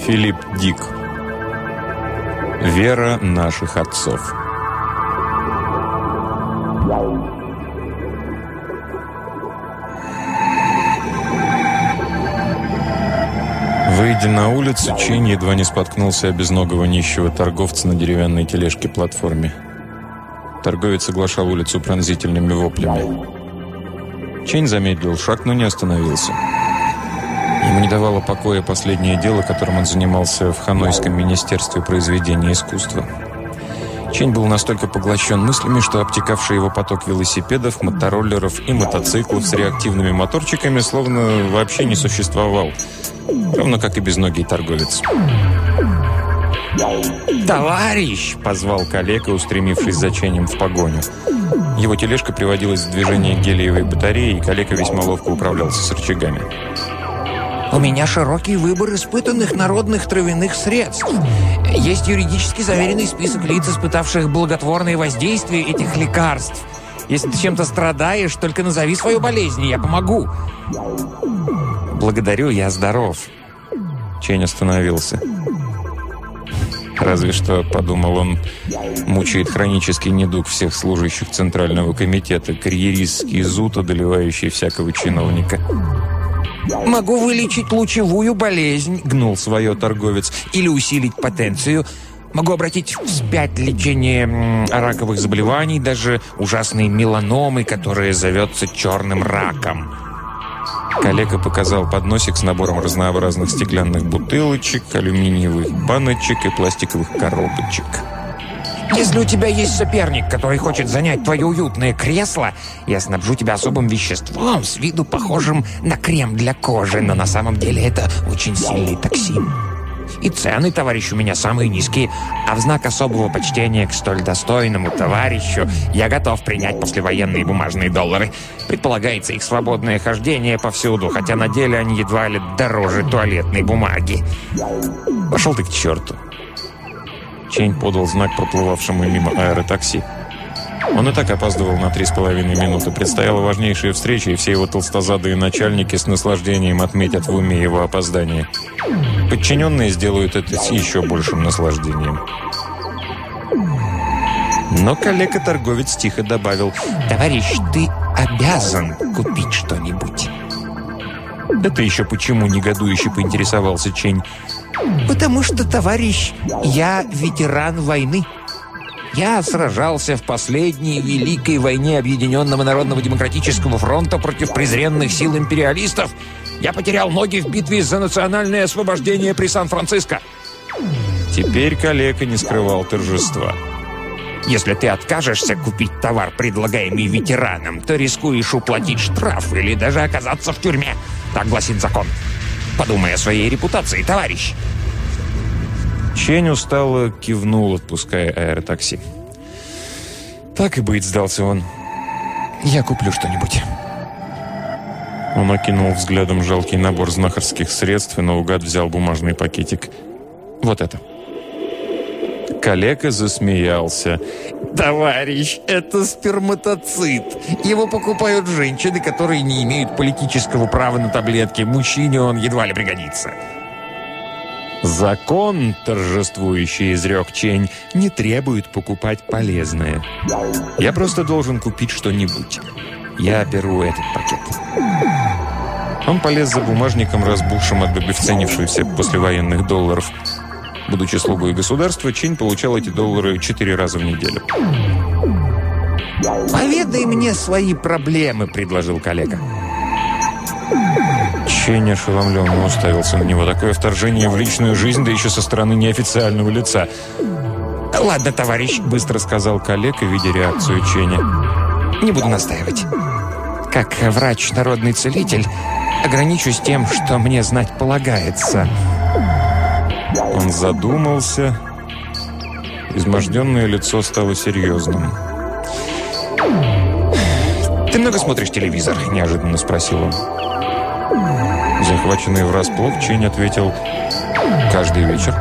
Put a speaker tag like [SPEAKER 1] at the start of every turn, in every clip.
[SPEAKER 1] Филипп Дик. Вера наших отцов. Выйдя на улицу, Чейн едва не споткнулся о безногого нищего торговца на деревянной тележке-платформе. Торговец оглашал улицу пронзительными воплями. Чейн замедлил шаг, но не остановился. Ему не давало покоя последнее дело, которым он занимался в Ханойском министерстве произведения искусства. Чень был настолько поглощен мыслями, что обтекавший его поток велосипедов, мотороллеров и мотоциклов с реактивными моторчиками словно вообще не существовал. Ровно как и безногий торговец.
[SPEAKER 2] «Товарищ!» – позвал коллега, устремившись за Ченем в погоню. Его тележка приводилась в движение гелиевой батареи, и коллега весьма ловко управлялся с рычагами.
[SPEAKER 3] У меня широкий выбор испытанных народных травяных средств. Есть юридически заверенный список лиц, испытавших благотворные воздействия этих лекарств. Если ты чем-то страдаешь, только назови свою болезнь, и я помогу.
[SPEAKER 2] Благодарю, я здоров. Чень остановился. Разве что, подумал он, мучает хронический недуг всех служащих Центрального комитета, карьеристский зуд, одолевающий всякого чиновника.
[SPEAKER 3] «Могу вылечить лучевую болезнь», — гнул свое торговец, «или усилить потенцию. Могу обратить вспять лечение раковых заболеваний, даже ужасные меланомы, которые зовется черным раком».
[SPEAKER 2] Коллега показал подносик с набором разнообразных стеклянных бутылочек, алюминиевых баночек и пластиковых коробочек.
[SPEAKER 3] Если у тебя есть соперник, который хочет занять твое уютное кресло, я снабжу тебя особым веществом, с виду похожим на крем для кожи, но на самом деле это очень сильный токсин. И цены, товарищ, у меня самые низкие, а в знак особого почтения к столь достойному товарищу я готов принять послевоенные бумажные доллары. Предполагается их свободное хождение повсюду, хотя на деле они едва ли дороже туалетной бумаги.
[SPEAKER 2] Пошел ты к черту. Чень подал знак проплывавшему мимо аэротакси. Он и так опаздывал на три с половиной минуты. Предстояла важнейшая встреча, и все его толстозадые начальники с наслаждением отметят в уме его опоздание. Подчиненные сделают это с еще большим наслаждением.
[SPEAKER 3] Но коллега-торговец тихо добавил, «Товарищ, ты обязан купить что-нибудь».
[SPEAKER 2] «Это еще почему?» – негодующе поинтересовался Чень.
[SPEAKER 3] «Потому что, товарищ, я ветеран войны. Я сражался в последней великой войне Объединенного Народного Демократического фронта против презренных сил империалистов. Я потерял ноги в битве за национальное освобождение при Сан-Франциско».
[SPEAKER 2] Теперь коллега не скрывал торжества.
[SPEAKER 3] Если ты откажешься купить товар, предлагаемый ветераном, то рискуешь уплатить штраф или даже оказаться в тюрьме. Так гласит закон. Подумай о своей репутации, товарищ.
[SPEAKER 2] Чень устало кивнул, отпуская аэротакси. «Так и быть», — сдался он. «Я куплю что-нибудь». Он окинул взглядом жалкий набор знахарских средств и наугад взял бумажный пакетик. «Вот это». Коллега засмеялся.
[SPEAKER 3] «Товарищ, это сперматоцит. Его покупают женщины, которые не имеют политического права на таблетки. Мужчине он едва ли пригодится».
[SPEAKER 2] «Закон, торжествующий изрек Чень, не требует покупать полезное. Я просто должен купить что-нибудь. Я беру этот пакет». Он полез за бумажником, разбухшим от обесценившихся послевоенных долларов. Будучи слугой государства, Чинь получал эти доллары четыре раза в неделю.
[SPEAKER 3] «Поведай мне свои проблемы», — предложил коллега.
[SPEAKER 2] Чень ошеломленно уставился на него. Такое вторжение в личную жизнь, да еще со стороны неофициального лица.
[SPEAKER 3] «Ладно, товарищ», — быстро сказал коллега, видя реакцию Ченя. «Не буду настаивать. Как врач-народный целитель, ограничусь тем, что мне знать полагается».
[SPEAKER 2] Он задумался. Изможденное лицо стало серьезным.
[SPEAKER 3] «Ты много смотришь телевизор?» – неожиданно спросил он.
[SPEAKER 2] Захваченный врасплох, Чень ответил «Каждый вечер,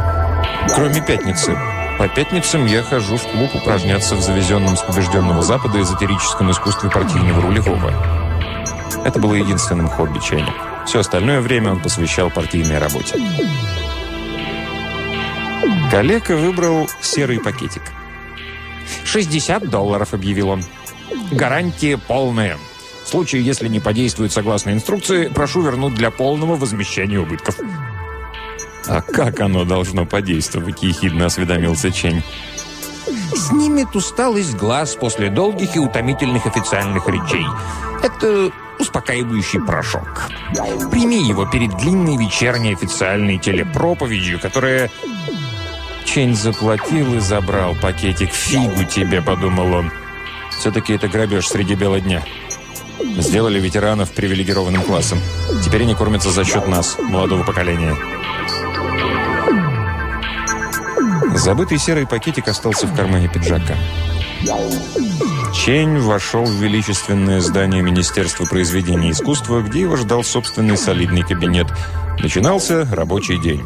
[SPEAKER 2] кроме пятницы. По пятницам я хожу в клуб упражняться в завезенном с побежденного Запада эзотерическом искусстве партийного рулевого». Это было единственным хобби Ченя.
[SPEAKER 4] Все остальное время он посвящал партийной работе. Калека выбрал серый пакетик.
[SPEAKER 3] «60 долларов», — объявил он. «Гарантия полная. В случае, если не подействует согласно инструкции, прошу вернуть для полного возмещения убытков».
[SPEAKER 4] «А как оно должно подействовать?» – ехидно осведомился Чень.
[SPEAKER 3] «Снимет усталость глаз после долгих и утомительных официальных речей. Это успокаивающий порошок. Прими его перед длинной вечерней официальной телепроповедью, которая...»
[SPEAKER 4] Чень заплатил и забрал пакетик. «Фигу тебе», – подумал он. «Все-таки это грабеж среди бела дня». Сделали ветеранов привилегированным классом. Теперь они кормятся за счет нас, молодого поколения. Забытый серый пакетик остался в кармане пиджака. Чень вошел в величественное здание Министерства произведения искусства, где его ждал собственный солидный кабинет. Начинался рабочий день.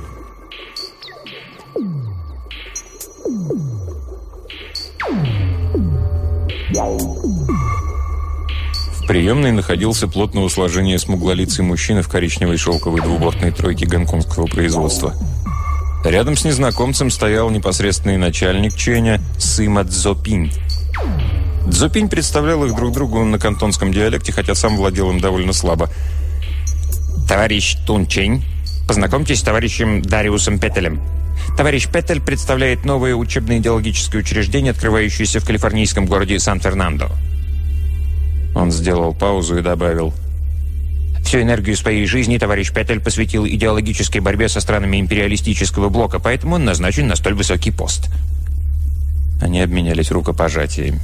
[SPEAKER 4] Приемной находился плотного сложения смуглолицый мужчина в коричневой шелковой двубортной тройке гонконгского производства. Рядом с незнакомцем стоял непосредственный начальник Ченя Сыма Цзопинь. Цзопинь представлял их друг другу на кантонском диалекте, хотя сам владел им довольно слабо.
[SPEAKER 3] «Товарищ Тун Чень, познакомьтесь с товарищем Дариусом Петелем. Товарищ Петель представляет новое учебно-идеологическое учреждение, открывающееся в калифорнийском городе Сан-Фернандо.
[SPEAKER 4] Он сделал паузу и добавил.
[SPEAKER 3] Всю энергию своей жизни товарищ Петель посвятил идеологической борьбе со странами империалистического блока, поэтому он назначен на столь высокий пост.
[SPEAKER 4] Они обменялись рукопожатиями.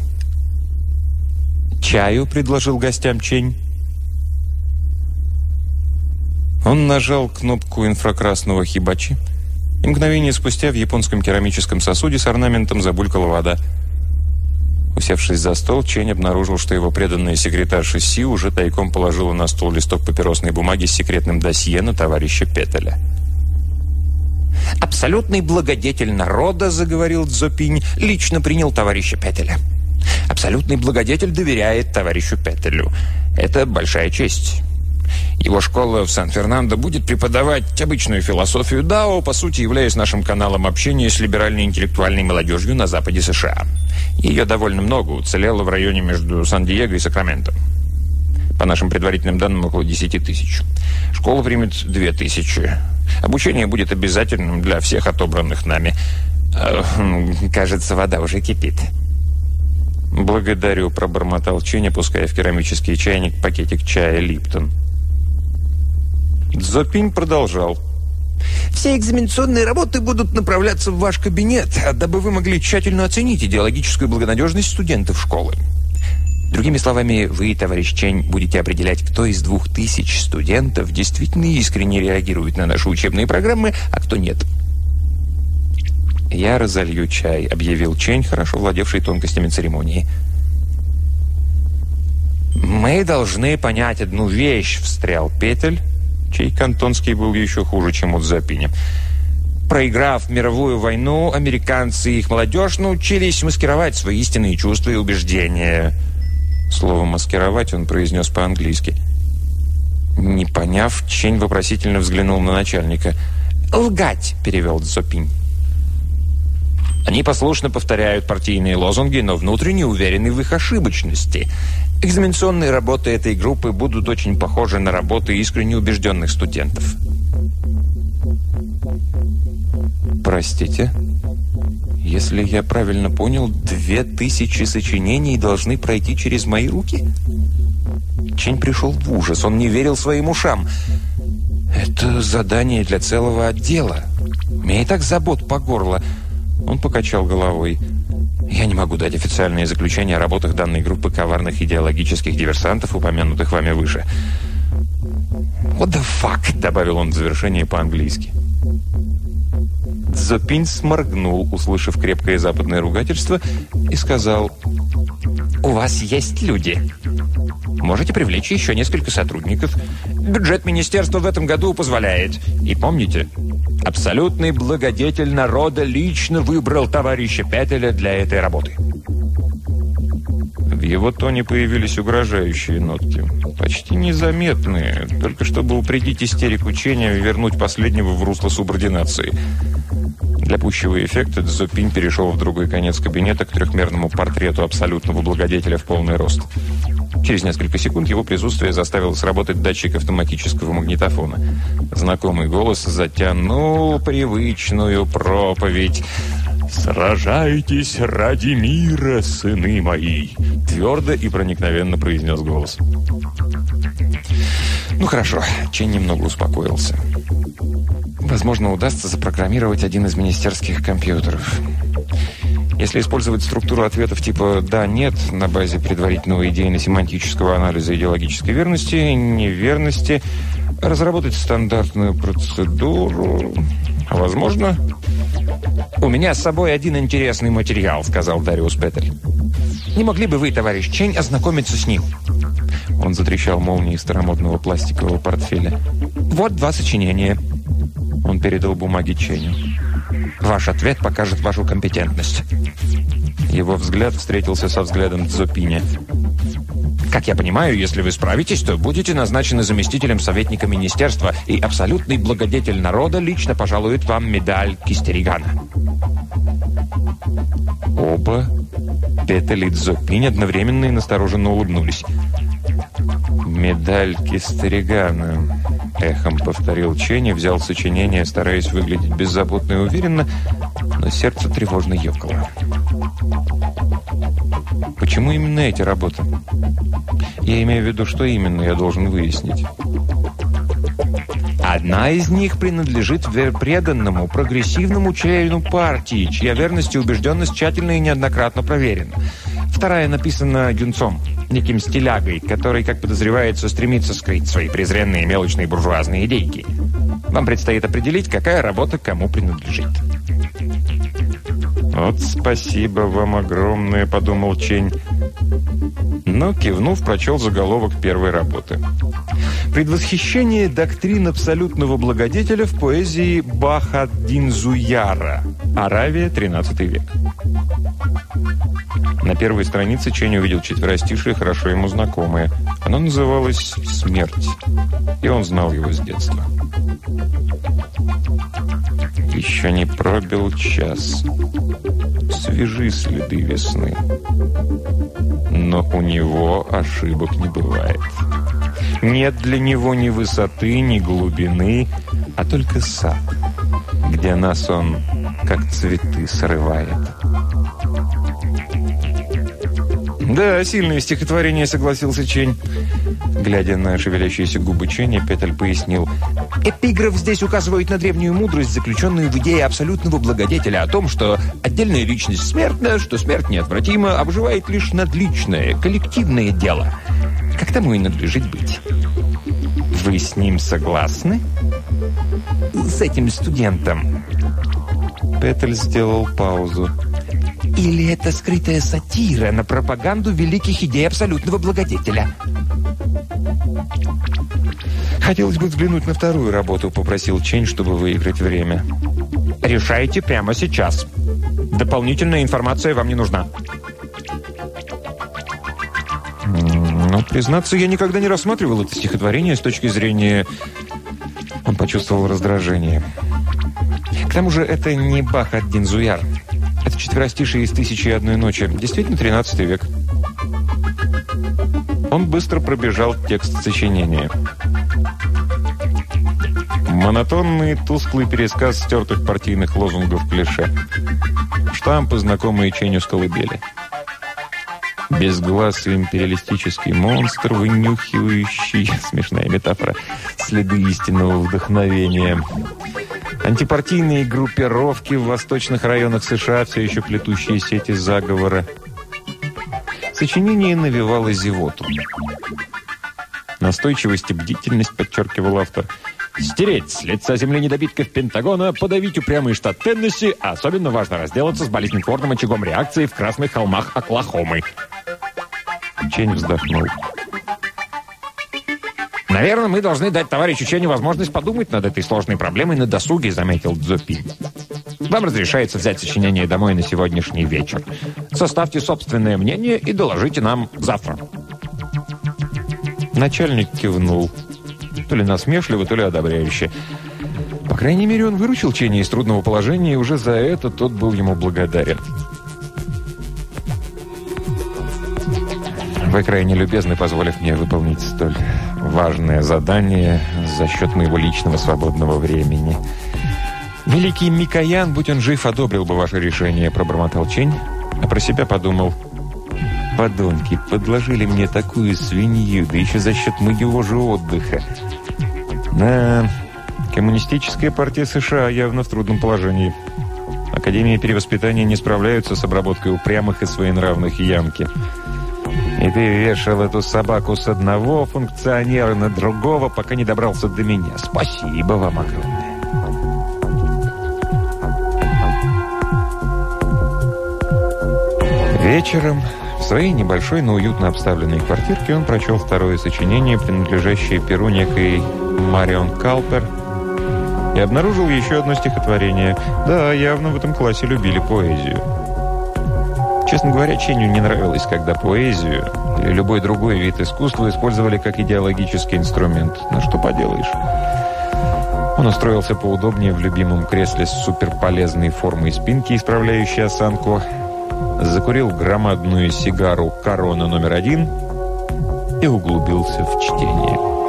[SPEAKER 4] «Чаю?» – предложил гостям Чень. Он нажал кнопку инфракрасного хибачи, и мгновение спустя в японском керамическом сосуде с орнаментом забулькала вода – Усевшись за стол, Чень обнаружил, что его преданная секретарша Си уже тайком положила на стол листок папиросной бумаги с секретным досье на товарища Петеля.
[SPEAKER 3] «Абсолютный благодетель народа», — заговорил Цзопинь, — «лично принял товарища Петеля. Абсолютный благодетель доверяет товарищу Петелю. Это большая честь». Его школа в Сан-Фернандо будет преподавать обычную философию Дао, по сути являясь нашим каналом общения с либеральной интеллектуальной молодежью на западе США. Ее довольно много, уцелело в районе между Сан-Диего и Сакраменто. По нашим предварительным данным, около 10 тысяч. Школа примет 2 тысячи. Обучение будет обязательным для всех отобранных нами. А, кажется, вода уже кипит.
[SPEAKER 4] «Благодарю», – пробормотал Чень, опуская в керамический чайник пакетик чая «Липтон». Дзопинь продолжал.
[SPEAKER 3] Все экзаменационные работы будут направляться в ваш кабинет, дабы вы могли тщательно оценить идеологическую благонадежность студентов школы. Другими словами, вы, товарищ Чень, будете определять, кто из двух тысяч студентов действительно искренне реагирует на наши учебные программы, а кто нет.
[SPEAKER 4] «Я разолью чай», — объявил Чень, хорошо владевший тонкостями церемонии.
[SPEAKER 3] «Мы должны понять одну вещь», — встрял Петель, чей кантонский был еще хуже, чем у Дзапини. Проиграв мировую войну, американцы и их молодежь научились маскировать свои истинные чувства и убеждения.
[SPEAKER 4] Слово «маскировать» он произнес по-английски. Не поняв, Чень вопросительно взглянул на начальника.
[SPEAKER 3] «Лгать», — перевел Дзопинь. Они послушно повторяют партийные лозунги, но внутренне уверены в их ошибочности. Экзаменационные работы этой группы будут очень похожи на работы искренне убежденных студентов.
[SPEAKER 4] Простите? Если я правильно понял, две тысячи сочинений должны пройти через мои руки?
[SPEAKER 3] Чень пришел в ужас, он не верил своим ушам. Это задание для целого отдела. Меня и так забот по горло. Он покачал головой. «Я не могу дать официальное заключение о работах данной группы коварных идеологических диверсантов, упомянутых вами выше». «What the fuck?» — добавил он в завершение по-английски.
[SPEAKER 4] Дзопинь сморгнул, услышав крепкое западное ругательство, и сказал,
[SPEAKER 3] «У вас есть люди. Можете привлечь еще несколько сотрудников. Бюджет министерства в этом году позволяет. И помните, абсолютный благодетель народа лично выбрал товарища Петеля для этой работы».
[SPEAKER 4] В
[SPEAKER 5] его тоне появились угрожающие нотки. Почти незаметные, только чтобы упредить истерику Ченя и вернуть последнего в русло субординации. Для пущего эффекта Дзопинь перешел в другой конец кабинета к трехмерному портрету абсолютного благодетеля в полный рост. Через несколько секунд его присутствие заставило сработать датчик автоматического магнитофона. Знакомый голос затянул привычную проповедь. «Сражайтесь ради мира, сыны мои!» Твердо и проникновенно произнес голос.
[SPEAKER 3] Ну хорошо, Чен немного успокоился. Возможно, удастся запрограммировать один из министерских компьютеров. Если использовать структуру ответов типа «да», «нет» на базе предварительного идейно-семантического анализа идеологической верности, неверности, разработать стандартную процедуру, возможно... «У меня с собой один интересный материал», — сказал Дариус Петель. «Не могли бы вы, товарищ Чень, ознакомиться с ним?» Он затрещал молнией старомодного пластикового портфеля. «Вот два сочинения». Он передал бумаги Ченю. Ваш ответ покажет вашу компетентность». Его взгляд встретился со взглядом Дзопиня. «Как я понимаю, если вы справитесь, то будете назначены заместителем советника министерства, и абсолютный благодетель народа лично пожалует вам медаль Кистеригана». Оба, Петель и Дзопинь, одновременно и настороженно улыбнулись. «Медаль Кистеригана», — эхом повторил Ченни, взял сочинение, стараясь выглядеть беззаботно и уверенно, но сердце тревожно ёкало. Почему именно эти работы? Я имею в виду, что именно я должен выяснить. Одна из них принадлежит преданному, прогрессивному члену партии, чья верность и убежденность тщательно и неоднократно проверена. Вторая написана юнцом, неким стилягой, который, как подозревается, стремится скрыть свои презренные мелочные буржуазные идейки. Вам предстоит определить, какая работа кому принадлежит. «Вот спасибо вам огромное», — подумал Чень. Но, кивнув, прочел заголовок первой работы. «Предвосхищение доктрин абсолютного благодетеля в поэзии Бахаддинзуяра. Аравия, XIII век». На первой странице Чень увидел четверостишие, хорошо ему знакомое. Оно называлось «Смерть», и он знал его с детства. Еще не пробил час. Свежи следы весны. Но у него ошибок не бывает. Нет для него ни высоты, ни глубины, а только сад, где нас он, как цветы, срывает. «Да, сильное стихотворение», — согласился Чень. Глядя на шевелящиеся губы Ченя, Петель пояснил. «Эпиграф здесь указывает на древнюю мудрость, заключенную в идее абсолютного благодетеля о том, что отдельная личность смертна, что смерть неотвратима, обживает лишь надличное, коллективное дело. Как тому и надлежит быть. Вы с ним согласны? С этим студентом?» Петель сделал паузу. Или это скрытая сатира на пропаганду великих идей абсолютного благодетеля? «Хотелось бы взглянуть на вторую работу», — попросил Чень, чтобы выиграть время. «Решайте прямо сейчас. Дополнительная информация вам не нужна». Но, признаться, я никогда не рассматривал это стихотворение с точки зрения... Он почувствовал раздражение. К тому же это не Бах от Динзуяр. Это четверостишие из «Тысячи и одной ночи». Действительно, 13 век. Он быстро пробежал текст сочинения. Монотонный, тусклый пересказ стертых партийных лозунгов клише. Штампы, знакомые Ченю с колыбели. Безгласый империалистический монстр, вынюхивающий, смешная метафора, следы истинного вдохновения. Антипартийные группировки в восточных районах США, все еще плетущие сети заговора. Сочинение навевало зевоту. Настойчивость и бдительность, подчеркивал автор. Стереть с лица земли недобитков Пентагона, подавить упрямый штат Теннесси, а особенно важно разделаться с болезнетворным очагом реакции в красных холмах Оклахомы. Чень вздохнул. «Наверное, мы должны дать товарищу Ченю возможность подумать над этой сложной проблемой на досуге», заметил Дзопи.
[SPEAKER 6] Вам разрешается взять сочинение домой на сегодняшний вечер. Составьте собственное мнение и доложите нам завтра».
[SPEAKER 3] Начальник кивнул. То ли насмешливо, то ли одобряюще. По крайней мере, он выручил Ченни из трудного положения, и уже за это тот был ему благодарен. Вы крайне любезны, позволив мне выполнить столь важное задание за счет моего личного свободного времени. Великий Микоян, будь он жив, одобрил бы ваше решение, пробормотал Чень, а про себя подумал. Подонки, подложили мне такую свинью, да еще за счет моего же отдыха. Да, коммунистическая партия США явно в трудном положении. Академии перевоспитания не справляются с обработкой упрямых и своенравных ямки. И ты вешал эту собаку с одного функционера на другого, пока не добрался до меня. Спасибо вам огромное. Вечером в своей небольшой, но уютно обставленной квартирке он прочел второе сочинение, принадлежащее перу некой Марион Калпер, и обнаружил еще одно стихотворение. Да, явно в этом классе любили поэзию. Честно говоря, Ченю не нравилось, когда поэзию или любой другой вид искусства использовали как идеологический инструмент. Но что поделаешь? Он устроился поудобнее в любимом кресле с суперполезной формой спинки, исправляющей осанку, закурил громадную сигару «Корона номер один» и углубился в чтение.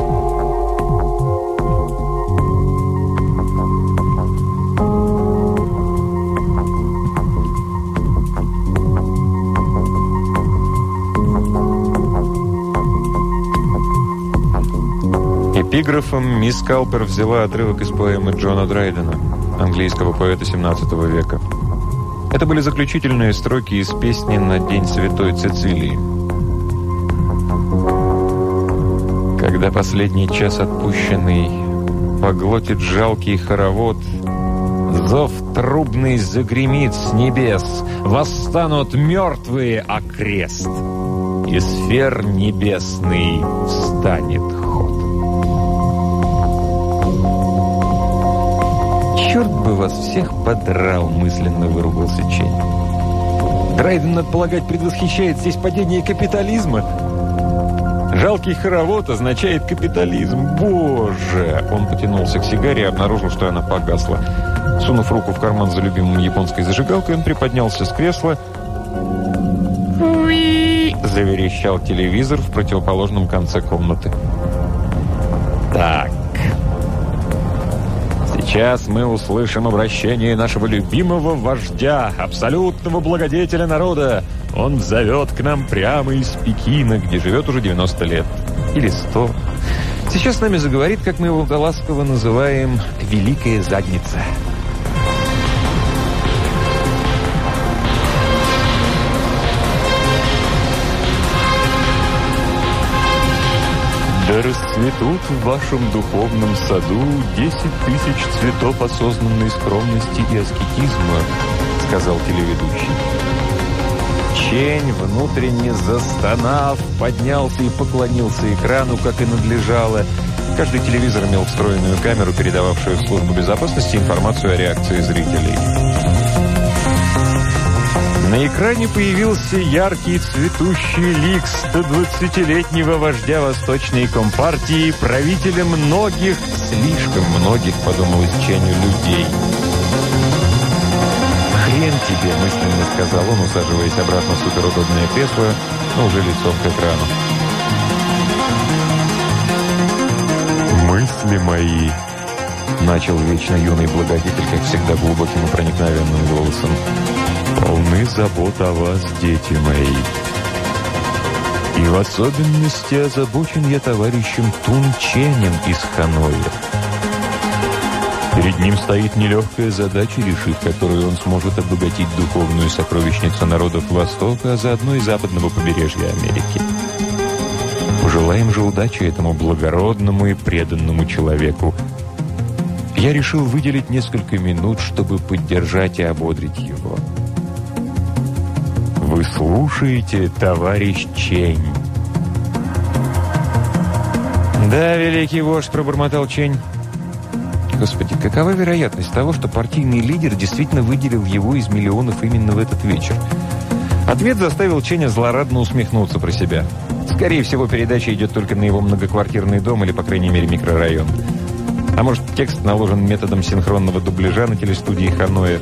[SPEAKER 3] Эпиграфом мисс Калпер взяла отрывок из поэмы Джона Драйдена, английского поэта 17 века. Это были заключительные строки из песни «На день святой Цицилии». Когда последний час отпущенный поглотит жалкий хоровод, Зов трубный загремит с небес, Восстанут мертвые окрест, И сфер небесный встанет бы вас всех подрал!» – мысленно выругался Чень. Драйден, надо полагать, предвосхищает здесь падение капитализма. Жалкий хоровод означает капитализм. Боже! Он потянулся к сигаре и обнаружил, что она погасла. Сунув руку в карман за любимым японской зажигалкой, он приподнялся с кресла. «Уи!» – заверещал телевизор в противоположном конце комнаты. Сейчас мы услышим обращение нашего любимого вождя, абсолютного благодетеля народа. Он зовет к нам прямо из Пекина, где живет уже 90 лет. Или 100. Сейчас с нами заговорит, как мы его ласково называем, «Великая задница». Да расцветут в вашем духовном саду десять тысяч цветов осознанной скромности и аскетизма, сказал телеведущий. Чень, внутренне застонав, поднялся и поклонился экрану, как и надлежало. Каждый телевизор имел встроенную камеру, передававшую в службу безопасности информацию о реакции зрителей. На экране появился яркий цветущий лик 120-летнего вождя Восточной Компартии, правителя многих, слишком многих, подумал Ченю, людей. «Хрен тебе», — мысленно сказал он, усаживаясь обратно в суперудобное кресло, но уже лицом к экрану. «Мысли мои», — начал вечно юный благодетель, как всегда глубоким и проникновенным голосом, — полны забот о вас, дети мои. И в особенности озабочен я товарищем Тунченем из Ханоя. Перед ним стоит нелегкая задача, решив которую он сможет обогатить духовную сокровищницу народов Востока, а заодно и западного побережья Америки. Пожелаем же удачи этому благородному и преданному человеку. Я решил выделить несколько минут, чтобы поддержать и ободрить его. Вы слушаете, товарищ Чень. «Да, великий вождь», — пробормотал Чень. Господи, какова вероятность того, что партийный лидер действительно выделил его из миллионов именно в этот вечер? Ответ заставил Ченя злорадно усмехнуться про себя. Скорее всего, передача идет только на его многоквартирный дом или, по крайней мере, микрорайон. А может, текст наложен методом синхронного дубляжа на телестудии Ханоя.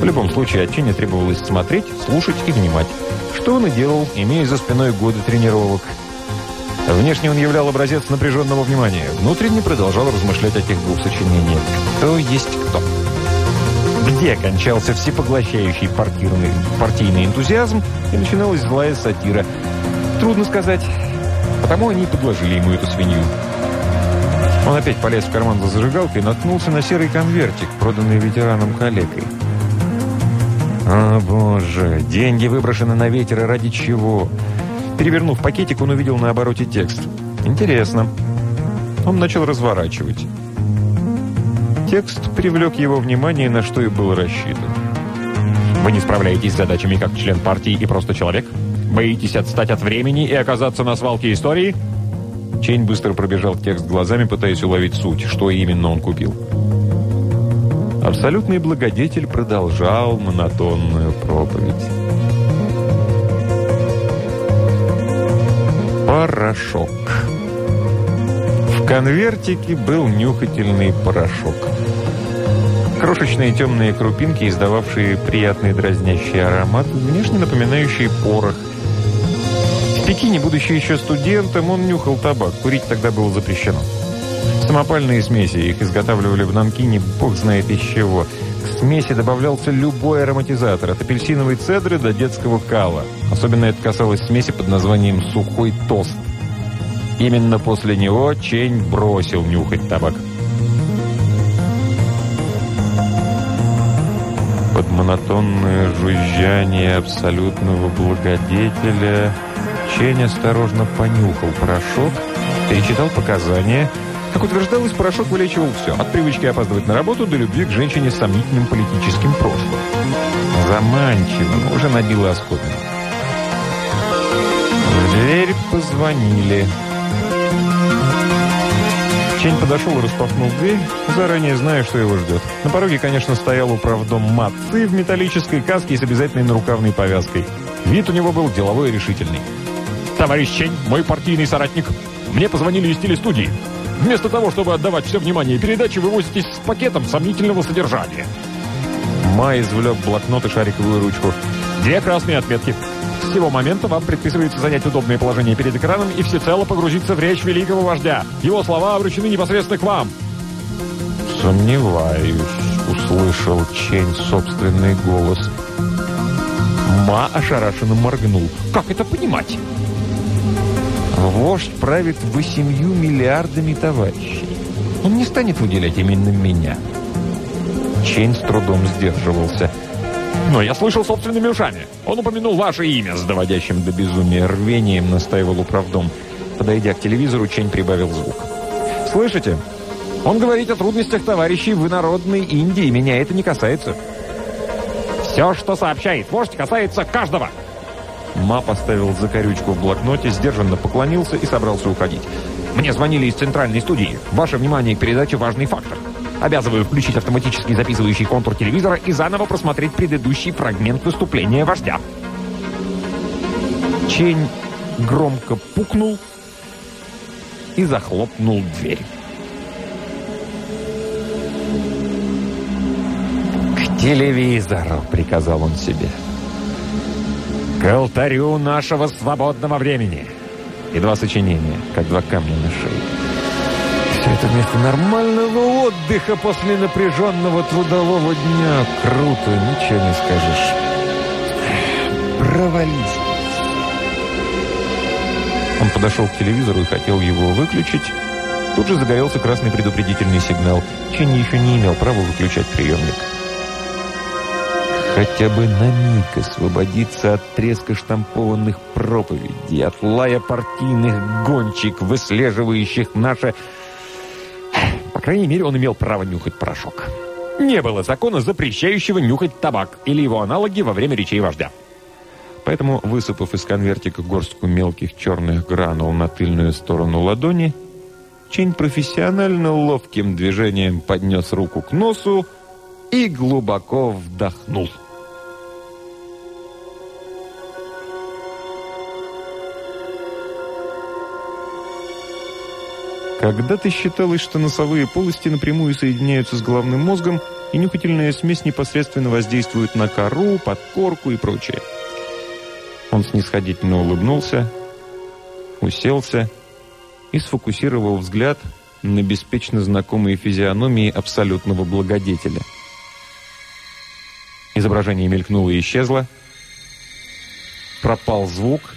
[SPEAKER 3] В любом случае, от Ченя требовалось смотреть, слушать и внимать. Что он и делал, имея за спиной годы тренировок. Внешне он являл образец напряженного внимания. Внутренне продолжал размышлять о тех двух сочинениях. Кто есть кто? Где кончался всепоглощающий партийный, партийный энтузиазм и начиналась злая сатира? Трудно сказать. Потому они и подложили ему эту свинью. Он опять полез в карман за зажигалкой и наткнулся на серый конвертик, проданный ветераном коллегой. О, боже, деньги выброшены на ветер, и ради чего? Перевернув пакетик, он увидел на обороте текст. Интересно. Он начал разворачивать. Текст привлек его внимание, на что и был рассчитан.
[SPEAKER 7] Вы не справляетесь с задачами как член партии и просто человек? Боитесь отстать от времени и оказаться на свалке истории?
[SPEAKER 3] Чейн быстро пробежал текст глазами, пытаясь уловить суть, что именно он купил. Абсолютный благодетель продолжал монотонную проповедь. Порошок. В конвертике был нюхательный порошок. Крошечные темные крупинки, издававшие приятный дразнящий аромат, внешне напоминающий порох. Пекине, будучи еще студентом, он нюхал табак. Курить тогда было запрещено. Самопальные смеси, их изготавливали в Нанкине, бог знает из чего. К смеси добавлялся любой ароматизатор, от апельсиновой цедры до детского кала. Особенно это касалось смеси под названием «сухой тост». Именно после него Чень бросил нюхать табак. Под монотонное жужжание абсолютного благодетеля Чень осторожно понюхал порошок, перечитал показания. Как утверждалось, порошок вылечивал все. От привычки опаздывать на работу до любви к женщине с сомнительным политическим прошлым. Заманчиво, но уже набило оскомину. В дверь позвонили. Чень подошел и распахнул дверь, заранее зная, что его ждет. На пороге, конечно, стоял управдом Матцы в металлической каске и с обязательной нарукавной повязкой. Вид у него был деловой и решительный.
[SPEAKER 7] Товарищ Чень, мой партийный соратник. Мне позвонили из телестудии. Вместо того, чтобы отдавать все внимание передаче, вы возитесь с пакетом сомнительного содержания.
[SPEAKER 3] Ма извлек блокнот и шариковую ручку.
[SPEAKER 7] Две красные отметки. С сего момента вам предписывается занять удобное положение перед экраном и всецело погрузиться в речь великого вождя. Его слова обращены непосредственно к вам.
[SPEAKER 3] «Сомневаюсь», — услышал Чень собственный голос. Ма ошарашенно моргнул.
[SPEAKER 7] «Как это понимать?»
[SPEAKER 3] Вождь правит восемью миллиардами товарищей. Он не станет выделять именно меня. Чейн с трудом сдерживался.
[SPEAKER 7] Но я слышал собственными ушами. Он упомянул ваше имя.
[SPEAKER 3] С доводящим до безумия рвением настаивал управдом. Подойдя к телевизору, Чень прибавил звук.
[SPEAKER 7] «Слышите? Он говорит о трудностях товарищей в инородной Индии. Меня это не касается». «Все, что сообщает вождь, касается каждого».
[SPEAKER 3] Ма поставил закорючку в блокноте, сдержанно поклонился и собрался уходить.
[SPEAKER 7] «Мне звонили из центральной студии. Ваше внимание к передаче «Важный фактор». Обязываю включить автоматически записывающий контур телевизора и заново просмотреть предыдущий фрагмент выступления вождя».
[SPEAKER 3] Чень громко пукнул и захлопнул дверь. «К телевизору!» — приказал он себе.
[SPEAKER 7] «К алтарю нашего свободного времени!»
[SPEAKER 3] И два сочинения, как два камня на шее. Все это вместо нормального отдыха после напряженного трудового дня. Круто, ничего не скажешь. Провались. Он подошел к телевизору и хотел его выключить. Тут же загорелся красный предупредительный сигнал. Ченни еще не имел права выключать приемник. Хотя бы на миг освободиться от треска штампованных проповедей, от лая партийных гонщик, выслеживающих наше...
[SPEAKER 7] По крайней мере, он имел право нюхать порошок. Не было закона, запрещающего нюхать табак или его аналоги во время речей вождя.
[SPEAKER 3] Поэтому, высыпав из конвертика горстку мелких черных гранул на тыльную сторону ладони, Чень профессионально ловким движением поднес руку к носу и глубоко вдохнул. Когда-то считалось, что носовые полости напрямую соединяются с головным мозгом, и нюхательная смесь непосредственно воздействует на кору, подкорку и прочее. Он снисходительно улыбнулся, уселся и сфокусировал взгляд на беспечно знакомые физиономии абсолютного благодетеля. Изображение мелькнуло и исчезло. Пропал звук.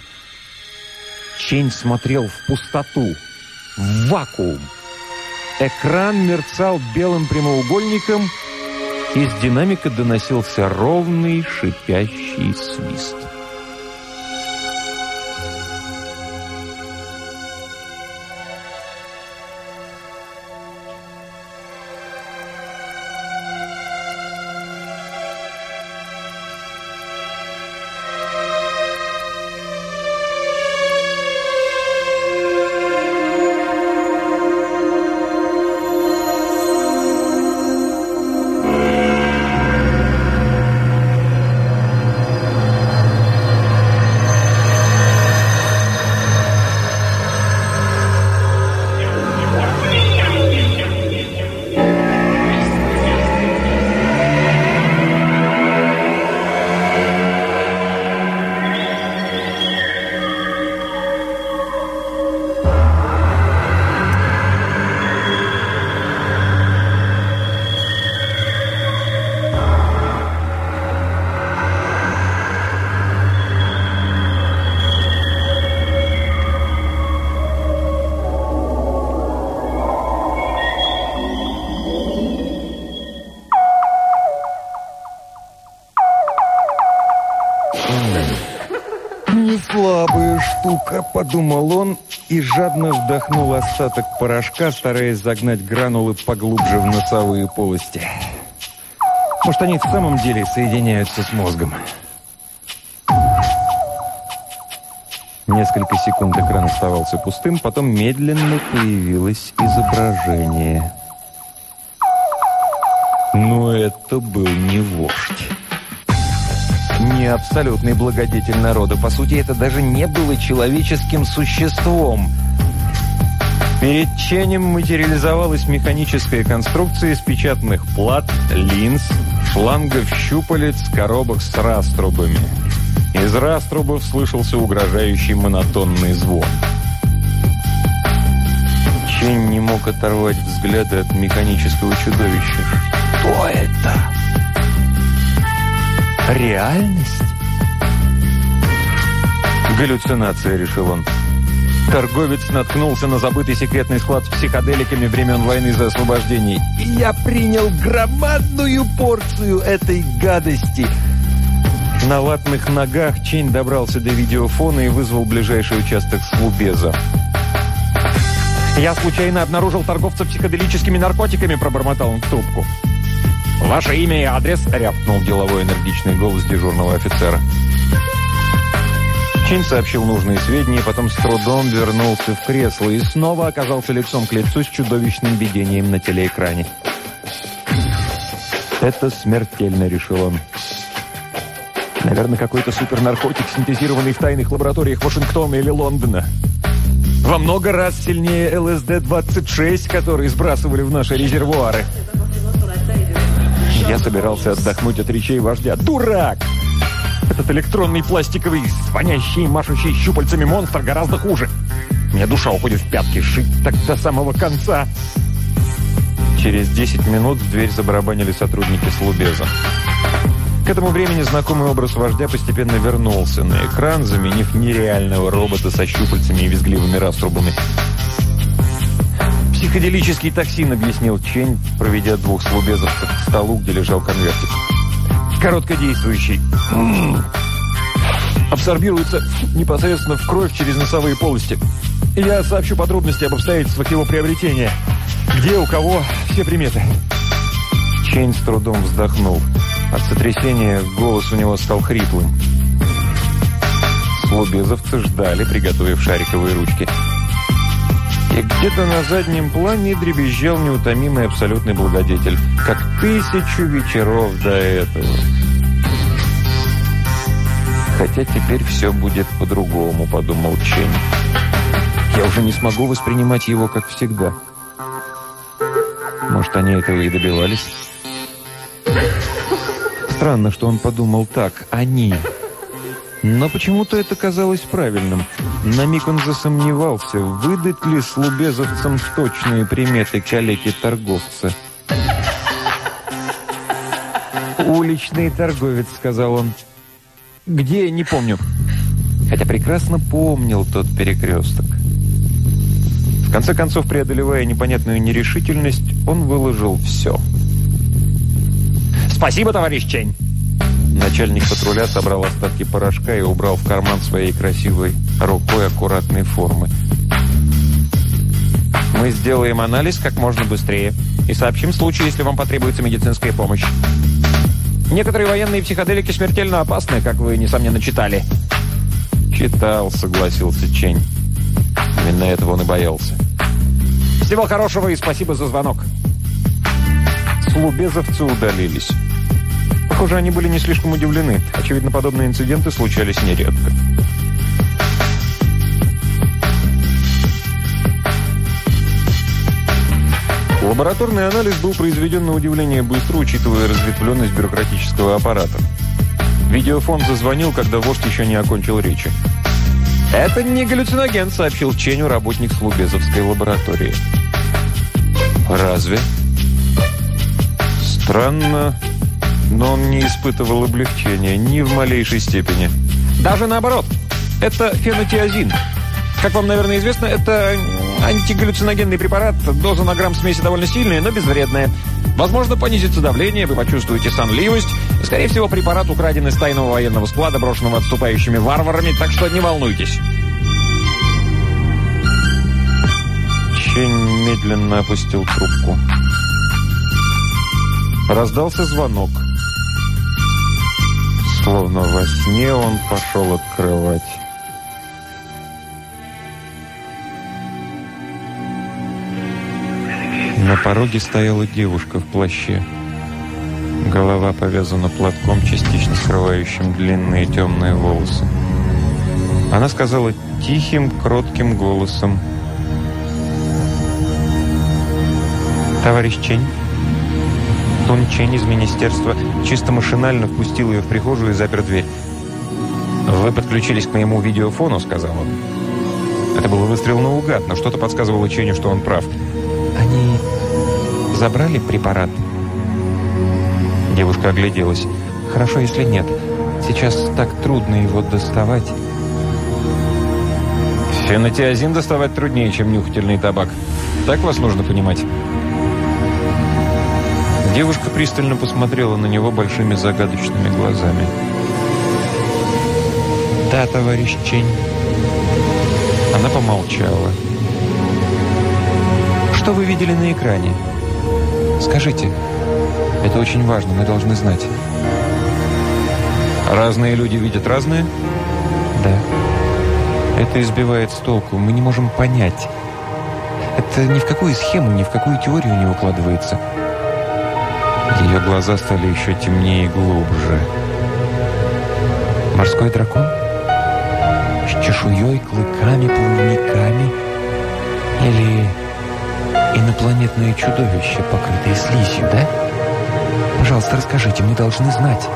[SPEAKER 3] Чень смотрел в пустоту, в вакуум. Экран мерцал белым прямоугольником, из динамика доносился ровный шипящий свист. Подумал он и жадно вдохнул остаток порошка, стараясь загнать гранулы поглубже в носовые полости. Может, они в самом деле соединяются с мозгом. Несколько секунд экран оставался пустым, потом медленно появилось изображение. Но это был абсолютный благодетель народа. По сути, это даже не было человеческим существом. Перед Ченем материализовалась механическая конструкция из печатных плат, линз, шлангов, щупалец, коробок с раструбами. Из раструбов слышался угрожающий монотонный звон. Чень не мог оторвать взгляды от механического чудовища. «Что это?» Реальность? Галлюцинация, решил он. Торговец наткнулся на забытый секретный склад с психоделиками времен войны за освобождение. И я принял громадную порцию этой гадости. На ватных ногах Чень добрался до видеофона и вызвал ближайший участок Слубеза. «Я случайно обнаружил торговца психоделическими наркотиками», — пробормотал он в трубку. «Ваше имя и адрес?» — рявкнул деловой энергичный голос дежурного офицера. Чин сообщил нужные сведения, потом с трудом вернулся в кресло и снова оказался лицом к лицу с чудовищным видением на телеэкране. «Это смертельно», — решил он. «Наверное, какой-то супернаркотик, синтезированный в тайных лабораториях Вашингтона или Лондона. Во много раз сильнее ЛСД-26, который сбрасывали в наши резервуары». Я собирался отдохнуть от речей вождя. Дурак! Этот электронный пластиковый, звонящий, машущий щупальцами монстр гораздо хуже. Мне душа уходит в пятки, жить так до самого конца. Через 10 минут в дверь забарабанили сотрудники Слубеза. К этому времени знакомый образ вождя постепенно вернулся на экран, заменив нереального робота со щупальцами и визгливыми раструбами. «Психоделический токсин», — объяснил Чень, проведя двух слубезов к столу, где лежал конвертик. «Короткодействующий. Абсорбируется непосредственно в кровь через носовые полости. Я сообщу подробности об обстоятельствах его приобретения. Где, у кого, все приметы». Чень с трудом вздохнул. От сотрясения голос у него стал хриплым. Слубезовцы ждали, приготовив шариковые ручки. И где-то на заднем плане дребезжал неутомимый абсолютный благодетель, как тысячу вечеров до этого. Хотя теперь все будет по-другому, подумал Чень. Я уже не смогу воспринимать его, как всегда. Может, они этого и добивались? Странно, что он подумал так. Они. Но почему-то это казалось правильным. На миг он засомневался, выдать ли слубезовцам точные приметы калеки-торговца. «Уличный торговец», — сказал он. «Где? Не помню». Хотя прекрасно помнил тот перекресток. В конце концов, преодолевая непонятную нерешительность, он выложил все.
[SPEAKER 8] «Спасибо, товарищ Чень!»
[SPEAKER 3] Начальник патруля собрал остатки порошка и убрал в карман своей красивой рукой аккуратной формы.
[SPEAKER 8] «Мы сделаем анализ как можно быстрее и сообщим в случае, если вам потребуется медицинская помощь. Некоторые военные психоделики смертельно опасны, как вы, несомненно, читали».
[SPEAKER 3] «Читал», — согласился Чень. Именно этого он и боялся.
[SPEAKER 8] «Всего хорошего и спасибо за звонок».
[SPEAKER 3] Слубезовцы удалились. Похоже, они были не слишком удивлены. Очевидно, подобные инциденты случались нередко. Лабораторный анализ был произведен на удивление быстро, учитывая разветвленность бюрократического аппарата. Видеофон зазвонил, когда вождь еще не окончил речи. «Это не галлюциноген», — сообщил Ченю работник Слубезовской лаборатории. «Разве?» «Странно, но он не испытывал облегчения ни в малейшей степени».
[SPEAKER 8] «Даже наоборот. Это фенотиазин. Как вам, наверное, известно, это антигаллюциногенный препарат. Доза на грамм смеси довольно сильная, но безвредная. Возможно, понизится давление, вы почувствуете сонливость. Скорее всего, препарат украден из тайного военного склада, брошенного отступающими варварами, так что не волнуйтесь.
[SPEAKER 3] Чень медленно опустил трубку. Раздался звонок. Словно во сне он пошел открывать. Пороге стояла девушка в плаще. Голова повязана платком, частично скрывающим длинные темные волосы. Она сказала тихим, кротким голосом. «Товарищ Чень?» Тун Чень из министерства чисто машинально впустил ее в прихожую и запер дверь. «Вы подключились к моему видеофону», — сказал он. Это был выстрел наугад, но что-то подсказывало Ченю, что он прав. «Они забрали препарат?» Девушка огляделась. «Хорошо, если нет. Сейчас так трудно его доставать». «Фенотиазин доставать труднее, чем нюхательный табак. Так вас нужно понимать?» Девушка пристально посмотрела на него большими загадочными глазами. «Да, товарищ Чень». Она помолчала. «Что вы видели на экране?» «Скажите». «Это очень важно, мы должны знать». «Разные люди видят разные?» «Да». «Это избивает с толку. Мы не можем понять. Это ни в какую схему, ни в какую теорию не укладывается». Ее глаза стали еще темнее и глубже. «Морской дракон? С чешуей, клыками, плавниками? Или инопланетное чудовище, покрытое слизью, да? Пожалуйста, расскажите, мы должны знать».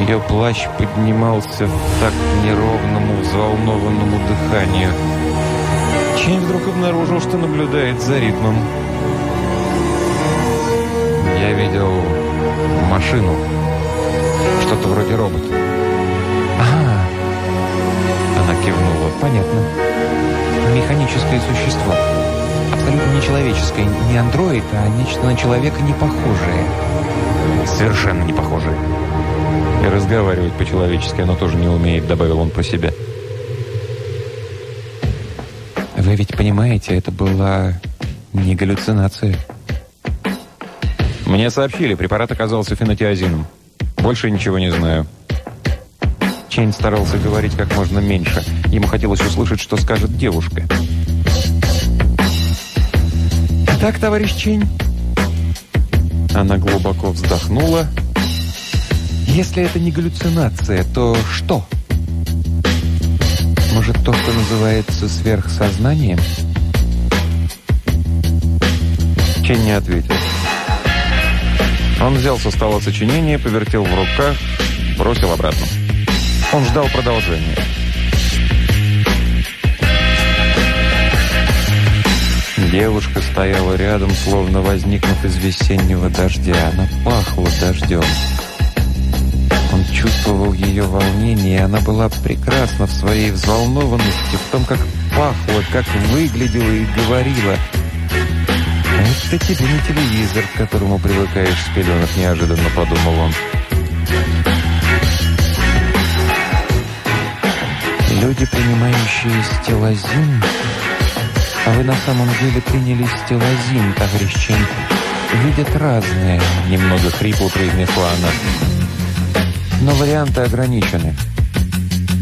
[SPEAKER 3] Ее плащ поднимался в так неровному, взволнованному дыханию. Чейн вдруг обнаружил, что наблюдает за ритмом. Я видел машину. Что-то вроде робота. Ага. Она кивнула. Понятно. Механическое существо. Абсолютно нечеловеческое. Не андроид, а нечто на человека не похожее. Совершенно не похожее. И разговаривать по-человечески оно тоже не умеет, добавил он про себя. Вы ведь понимаете, это была не галлюцинация. Мне сообщили, препарат оказался фенотиазином. Больше ничего не знаю. Чейн старался говорить как можно меньше. Ему хотелось услышать, что скажет девушка. «Так, товарищ Чейн?» Она глубоко вздохнула. «Если это не галлюцинация, то что?» «Может, то, что называется сверхсознанием?» Чейн не ответил. Он взял со стола сочинение, повертел в руках, бросил обратно. Он ждал продолжения. Девушка стояла рядом, словно возникнув из весеннего дождя. Она пахла дождем. Он чувствовал ее волнение, и она была прекрасна в своей взволнованности, в том, как пахла, как выглядела и говорила. «Это тебе не телевизор, к которому привыкаешь с пеленок неожиданно», — подумал он. Люди, принимающие стелазин... А вы на самом деле приняли стелазин, товарищ Ченко. Видят разные, немного хрипло произнесла она. Но варианты ограничены.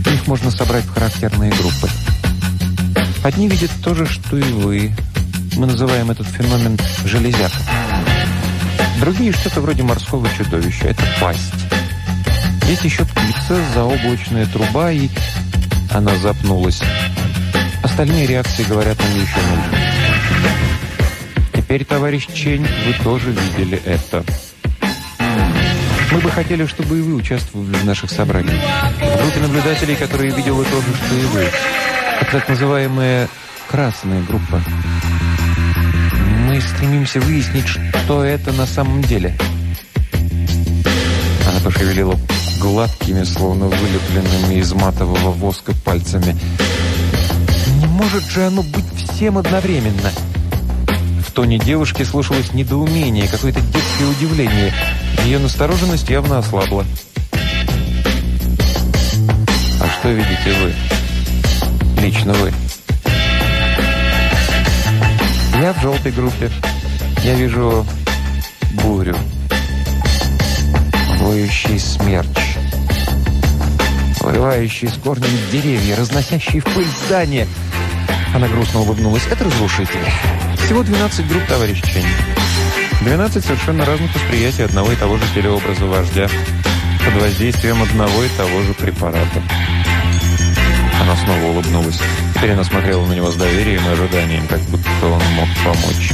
[SPEAKER 3] Их можно собрать в характерные группы. Одни видят то же, что и вы. Мы называем этот феномен железяком. Другие что-то вроде морского чудовища. Это пасть. Есть еще птица, заоблачная труба и она запнулась. Остальные реакции говорят нам еще нужно. Теперь, товарищ Чень, вы тоже видели это. Мы бы хотели, чтобы и вы участвовали в наших собраниях. В группе наблюдателей, которые видела то же, что и вы. Это так называемая красная группа. Мы стремимся выяснить, что это на самом деле. Она пошевелила гладкими, словно вылепленными из матового воска пальцами. «Не может же оно быть всем одновременно!» В тоне девушки слышалось недоумение, какое-то детское удивление. Ее настороженность явно ослабла. «А что видите вы? Лично вы?» «Я в желтой группе. Я вижу бурю. Воющий смерч вырывающие с корнем деревья, разносящие в пыль здания. Она грустно улыбнулась. Это разрушитель. Всего 12 групп, товарищ Чень. 12 совершенно разных восприятий одного и того же телеобраза вождя под воздействием одного и того же препарата. Она снова улыбнулась. Теперь она смотрела на него с доверием и ожиданием, как будто он мог помочь.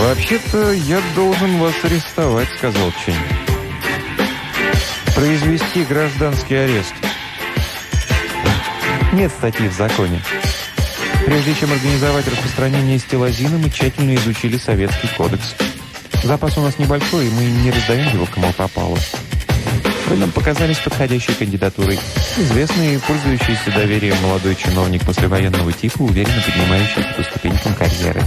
[SPEAKER 3] «Вообще-то я должен вас арестовать», — сказал Чень произвести гражданский арест. Нет статьи в законе. Прежде чем организовать распространение стелозина, мы тщательно изучили Советский кодекс. Запас у нас небольшой, и мы не раздаем его кому попало. Вы нам показались подходящей кандидатурой. Известный и пользующийся доверием молодой чиновник послевоенного типа, уверенно поднимающийся по ступенькам карьеры.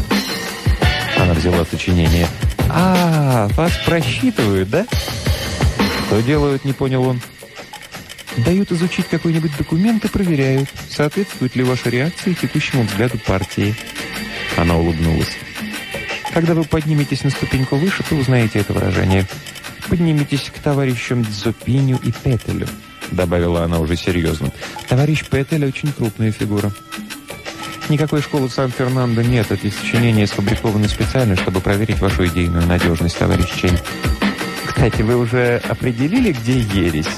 [SPEAKER 3] Она взяла сочинение. «А, вас просчитывают, да?» «Что делают?» — не понял он. «Дают изучить какой-нибудь документ и проверяют, соответствует ли ваша реакция текущему взгляду партии». Она улыбнулась. «Когда вы подниметесь на ступеньку выше, то узнаете это выражение. Подниметесь к товарищам Дзопиню и Петелю», — добавила она уже серьезно. «Товарищ Петель очень крупная фигура». Никакой школы в Сан-Фернандо нет. Эти сочинения сфабрикованы специально, чтобы проверить вашу идейную надежность, товарищ Чень. Кстати, вы уже определили, где ересь?»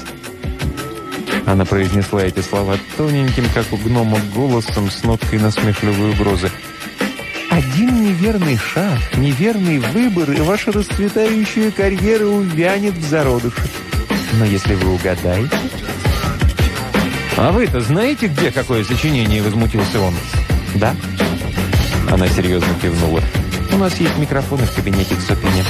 [SPEAKER 3] Она произнесла эти слова тоненьким, как у гнома, голосом с ноткой насмешливой угрозы. «Один неверный шаг, неверный выбор, и ваша расцветающая карьера увянет в зародыше. Но если вы угадаете...» «А вы-то знаете, где какое сочинение?» — возмутился он. «Да». Она серьезно кивнула. «У нас есть микрофоны в кабинете к Сопине».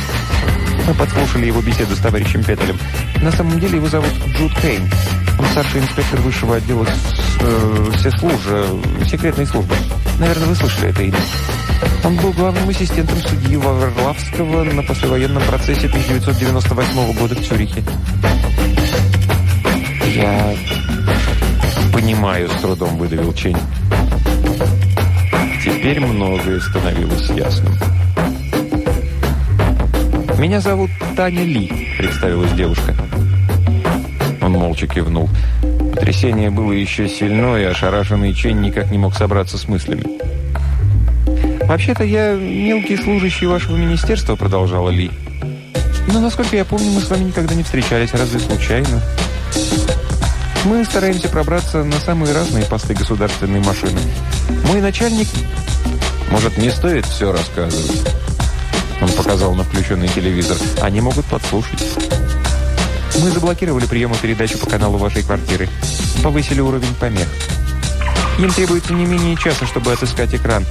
[SPEAKER 3] Мы подслушали его беседу с товарищем Петелем. На самом деле его зовут Джуд Кейн. Он старший инспектор высшего отдела э, всеслужа, секретной службы. Наверное, вы слышали это имя. Он был главным ассистентом судьи Ваверлавского на послевоенном процессе 1998 года в Цюрихе. «Я понимаю», — с трудом выдавил Чень. Теперь многое становилось ясным. «Меня зовут Таня Ли», — представилась девушка.
[SPEAKER 9] Он молча кивнул. Потрясение было еще сильное, и ошарашенный Чень никак не мог собраться с мыслями. «Вообще-то я мелкий служащий вашего министерства», — продолжала Ли. «Но, насколько я помню, мы с вами никогда не встречались, разве случайно?» «Мы стараемся пробраться на самые разные посты государственной машины. Мой начальник...»
[SPEAKER 10] «Может, не стоит все рассказывать?» Он показал на включенный телевизор.
[SPEAKER 9] «Они могут подслушать».
[SPEAKER 3] Мы заблокировали приемы-передачу по каналу вашей квартиры. Повысили уровень помех. Им требуется не менее часа, чтобы отыскать экран.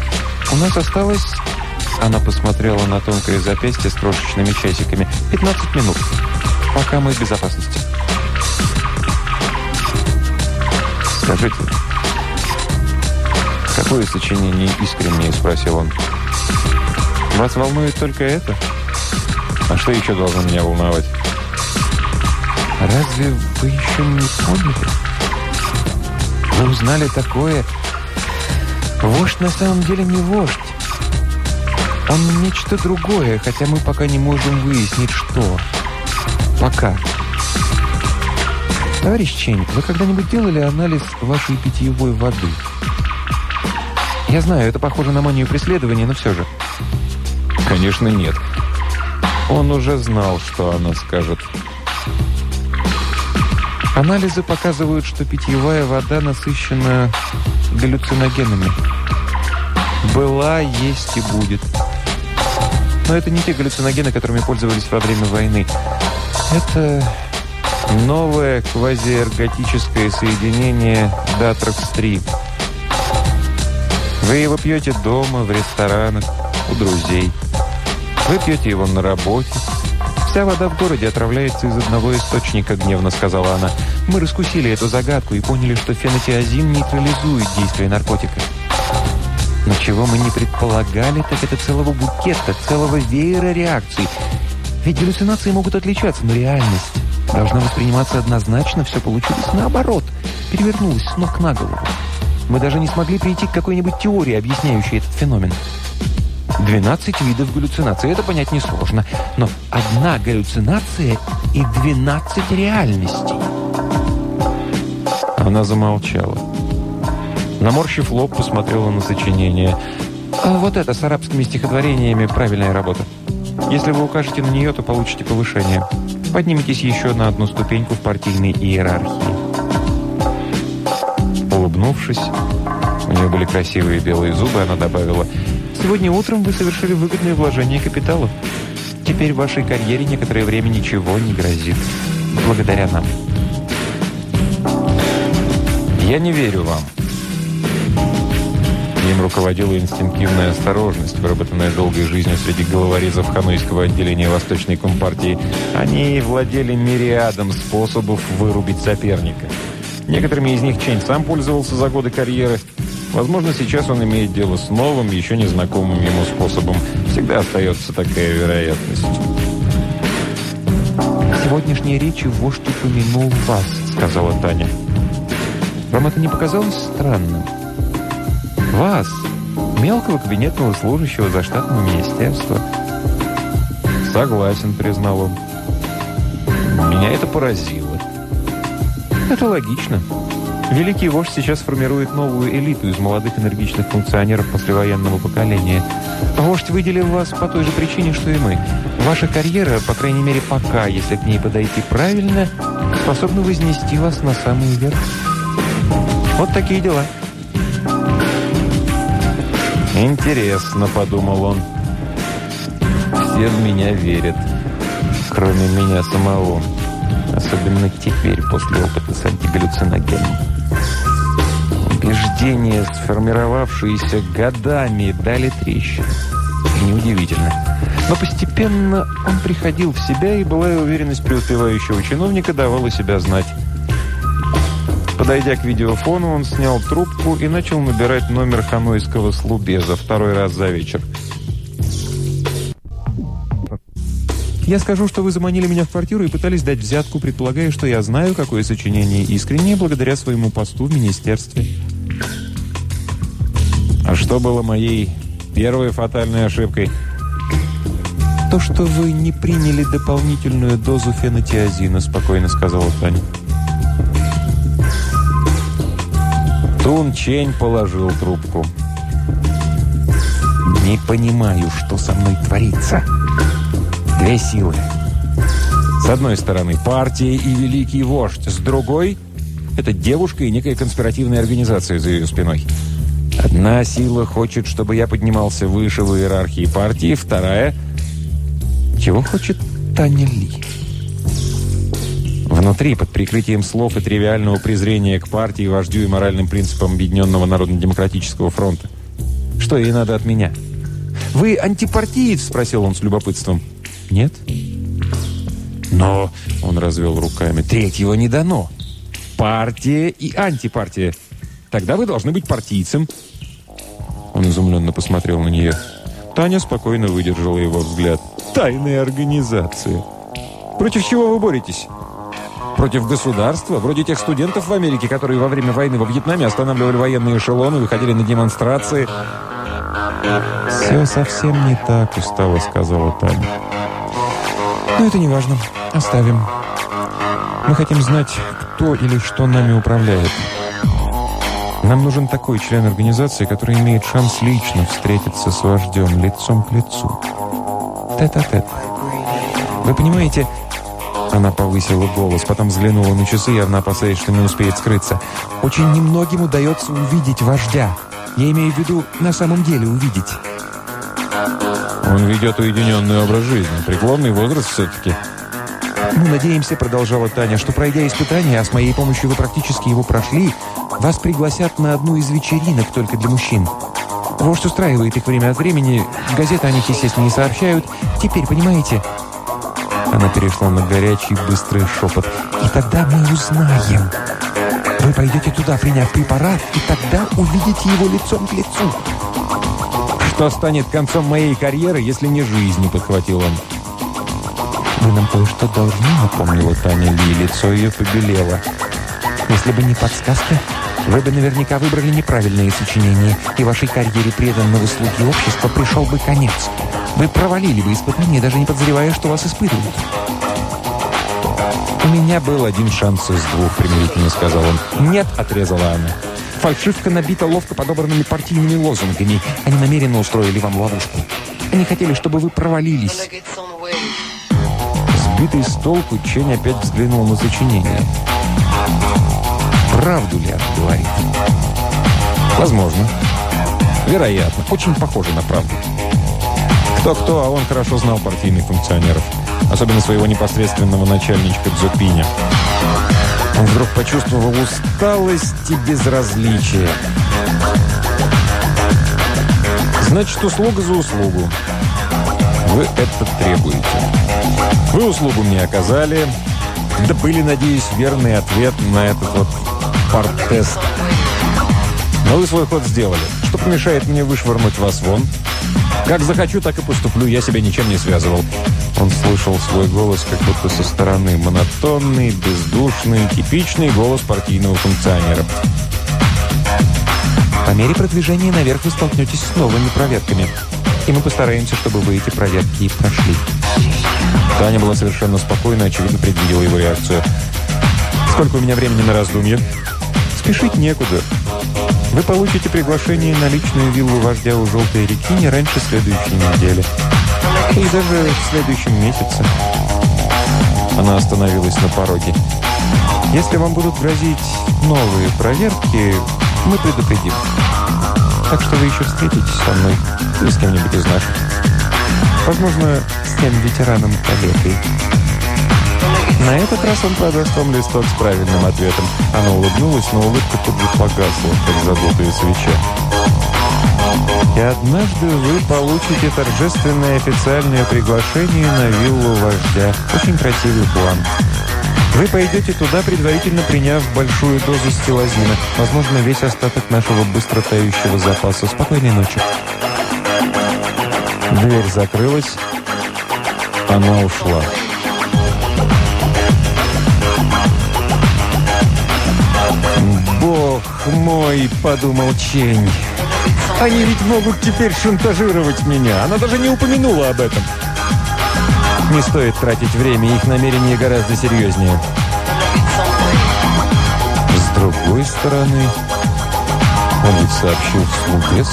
[SPEAKER 3] У нас осталось... Она посмотрела на тонкое запястье с крошечными часиками. 15 минут. Пока мы в безопасности.
[SPEAKER 10] Скажите, какое сочинение искреннее, спросил он. Вас волнует только это? А что еще должно меня волновать?
[SPEAKER 3] Разве вы еще не поняли? Вы узнали такое? Вождь на самом деле не вождь. Он нечто другое, хотя мы пока не можем выяснить, что. Пока. Товарищ Чень, вы когда-нибудь делали анализ вашей питьевой воды? Я знаю, это похоже на манию преследования, но все же.
[SPEAKER 10] Конечно, нет. Он уже знал, что она скажет.
[SPEAKER 3] Анализы показывают, что питьевая вода насыщена галлюциногенами. Была, есть и будет. Но это не те галлюциногены, которыми пользовались во время войны. Это новое квазиэрготическое соединение Датрокс-3. Вы его пьете дома, в ресторанах, у друзей. Вы пьете его на работе, «Вся вода в городе отравляется из одного источника», — гневно сказала она. «Мы раскусили эту загадку и поняли, что фенотиазин нейтрализует действие наркотика». Но чего мы не предполагали, так это целого букета, целого веера реакций. Ведь галлюцинации могут отличаться, но реальность должна восприниматься однозначно, все получилось наоборот, перевернулось с ног на голову. Мы даже не смогли прийти к какой-нибудь теории, объясняющей этот феномен. 12 видов галлюцинаций. Это понять несложно. Но одна галлюцинация и 12 реальностей.
[SPEAKER 10] Она замолчала. Наморщив лоб, посмотрела на сочинение.
[SPEAKER 3] А вот это с арабскими стихотворениями правильная работа. Если вы укажете на нее, то получите повышение. Подниметесь еще на одну ступеньку в партийной иерархии.
[SPEAKER 10] Улыбнувшись, у нее были красивые белые зубы, она добавила –
[SPEAKER 3] Сегодня утром вы совершили выгодное вложение капиталов. Теперь вашей карьере некоторое время ничего не грозит. Благодаря нам.
[SPEAKER 10] Я не верю вам. Им руководила инстинктивная осторожность, выработанная долгой жизнью среди головорезов Ханойского отделения Восточной Компартии. Они владели мириадом способов вырубить соперника. Некоторыми из них Чень сам пользовался за годы карьеры – Возможно, сейчас он имеет дело с новым, еще незнакомым ему способом. Всегда остается такая вероятность.
[SPEAKER 3] «В сегодняшней речи вождь упомянул вас», — сказала Таня. «Вам это не показалось странным? Вас, мелкого кабинетного служащего за штатного министерства».
[SPEAKER 10] «Согласен», — признал он. «Меня это поразило».
[SPEAKER 3] «Это логично». Великий вождь сейчас формирует новую элиту из молодых энергичных функционеров послевоенного поколения. Вождь выделил вас по той же причине, что и мы. Ваша карьера, по крайней мере пока, если к ней подойти правильно, способна вознести вас на самый верх. Вот такие дела.
[SPEAKER 10] «Интересно», — подумал он. «Все в меня верят, кроме меня самого. Особенно теперь, после опыта с антигаллюциногеном». Убеждения, сформировавшиеся годами, дали трещину. Неудивительно. Но постепенно он приходил в себя, и былая уверенность преуспевающего чиновника давала себя знать. Подойдя к видеофону, он снял трубку и начал набирать номер ханойского слубеза второй раз за вечер.
[SPEAKER 3] Я скажу, что вы заманили меня в квартиру и пытались дать взятку, предполагая, что я знаю, какое сочинение искреннее, благодаря своему посту в министерстве.
[SPEAKER 10] А что было моей первой фатальной ошибкой?
[SPEAKER 3] То, что вы не приняли дополнительную дозу фенотиазина, спокойно сказала Таня. Тун Чень положил трубку.
[SPEAKER 11] «Не понимаю, что со мной творится». Две силы.
[SPEAKER 3] С одной стороны, партия и великий вождь. С другой – это девушка и некая конспиративная организация за ее спиной. Одна сила хочет, чтобы я поднимался выше в иерархии партии, вторая – чего хочет Таня Ли? Внутри, под прикрытием слов и тривиального презрения к партии, вождю и моральным принципам Объединенного Народно-Демократического фронта. Что ей надо от меня? «Вы антипартиец?» – спросил он с любопытством. «Нет». «Но...» – он развел руками. «Третьего не дано. Партия и антипартия. Тогда вы должны быть партийцем». Он изумленно посмотрел на нее. Таня спокойно выдержала его взгляд. «Тайная организация. Против чего вы боретесь?» Против государства? Вроде тех студентов в Америке, которые во время войны во Вьетнаме останавливали военные эшелоны, выходили на демонстрации. «Все совсем не так», — устало сказала Таня. «Но это не важно. Оставим. Мы хотим знать, кто или что нами управляет. Нам нужен такой член организации, который имеет шанс лично встретиться с вождем лицом к лицу. Тет-а-тет. -тет. Вы понимаете, она повысила голос, потом взглянула на часы, явно опасаясь, что не успеет скрыться. «Очень немногим удается увидеть вождя. Я имею в виду, на самом деле увидеть». «Он ведет уединенный образ жизни. Преклонный возраст все-таки». «Мы надеемся», — продолжала Таня, «что, пройдя испытания, а с моей помощью вы практически его прошли, вас пригласят на одну из вечеринок только для мужчин. Вождь устраивает их время от времени, газеты о них, естественно, не сообщают. Теперь, понимаете...» Она перешла на горячий, быстрый шепот. «И тогда мы узнаем. Вы пойдете туда, приняв препарат, и тогда увидите его лицом к лицу». «Что станет концом моей карьеры, если не жизни?» — подхватил он. «Вы нам кое-что должны», — напомнила Таня Ли. Лицо ее побелело. «Если бы не подсказка, вы бы наверняка выбрали неправильное сочинение, и вашей карьере преданного слуги общества пришел бы конец. Вы провалили бы испытание, даже не подозревая, что вас испытывают. «У меня был один шанс из двух», — примирительно сказал он. «Нет», — отрезала она. «Фальшивка набита ловко подобранными партийными лозунгами. Они намеренно устроили вам ловушку. Они хотели, чтобы вы провалились». Сбитый с толку, Чень опять взглянул на сочинение. Правду ли она говорит? Возможно. Вероятно. Очень похоже на правду. Кто-кто, а он хорошо знал партийных функционеров. Особенно своего непосредственного начальничка Дзупиня. Он вдруг почувствовал усталость и безразличие. Значит, услуга за услугу. Вы это требуете. Вы услугу мне оказали. Да были, надеюсь, верный ответ на этот вот парт-тест. Но вы свой ход сделали. Что помешает мне вышвырнуть вас вон? Как захочу, так и поступлю. Я себя ничем не связывал. Он слышал свой голос как будто со стороны. Монотонный, бездушный, типичный голос партийного функционера. По мере продвижения наверх вы столкнетесь с новыми проверками. И мы постараемся, чтобы вы эти проверки и прошли. Таня была совершенно спокойна, очевидно, предвидела его реакцию. «Сколько у меня времени на раздумье?» «Спешить некуда. Вы получите приглашение на личную виллу вождя у Желтой реки не раньше следующей недели. И даже в следующем месяце. Она остановилась на пороге. Если вам будут грозить новые проверки, мы предупредим. Так что вы еще встретитесь со мной или с кем-нибудь из наших. Возможно, с тем ветераном-калекой. На этот раз он продаст вам листок с правильным ответом. Она улыбнулась, но улыбка тут же погасла, как задутая свеча. И однажды вы получите торжественное официальное приглашение на виллу вождя. Очень красивый план. Вы пойдете туда, предварительно приняв большую дозу стилозина. Возможно, весь остаток нашего быстро тающего запаса. Спокойной ночи. Дверь закрылась. Она ушла. «Бог мой!» — подумал Чень. «Они ведь могут теперь шантажировать меня. Она даже не упомянула об этом». Не стоит тратить время, их намерения гораздо серьезнее. С другой стороны, Он ведь сообщил вслух без.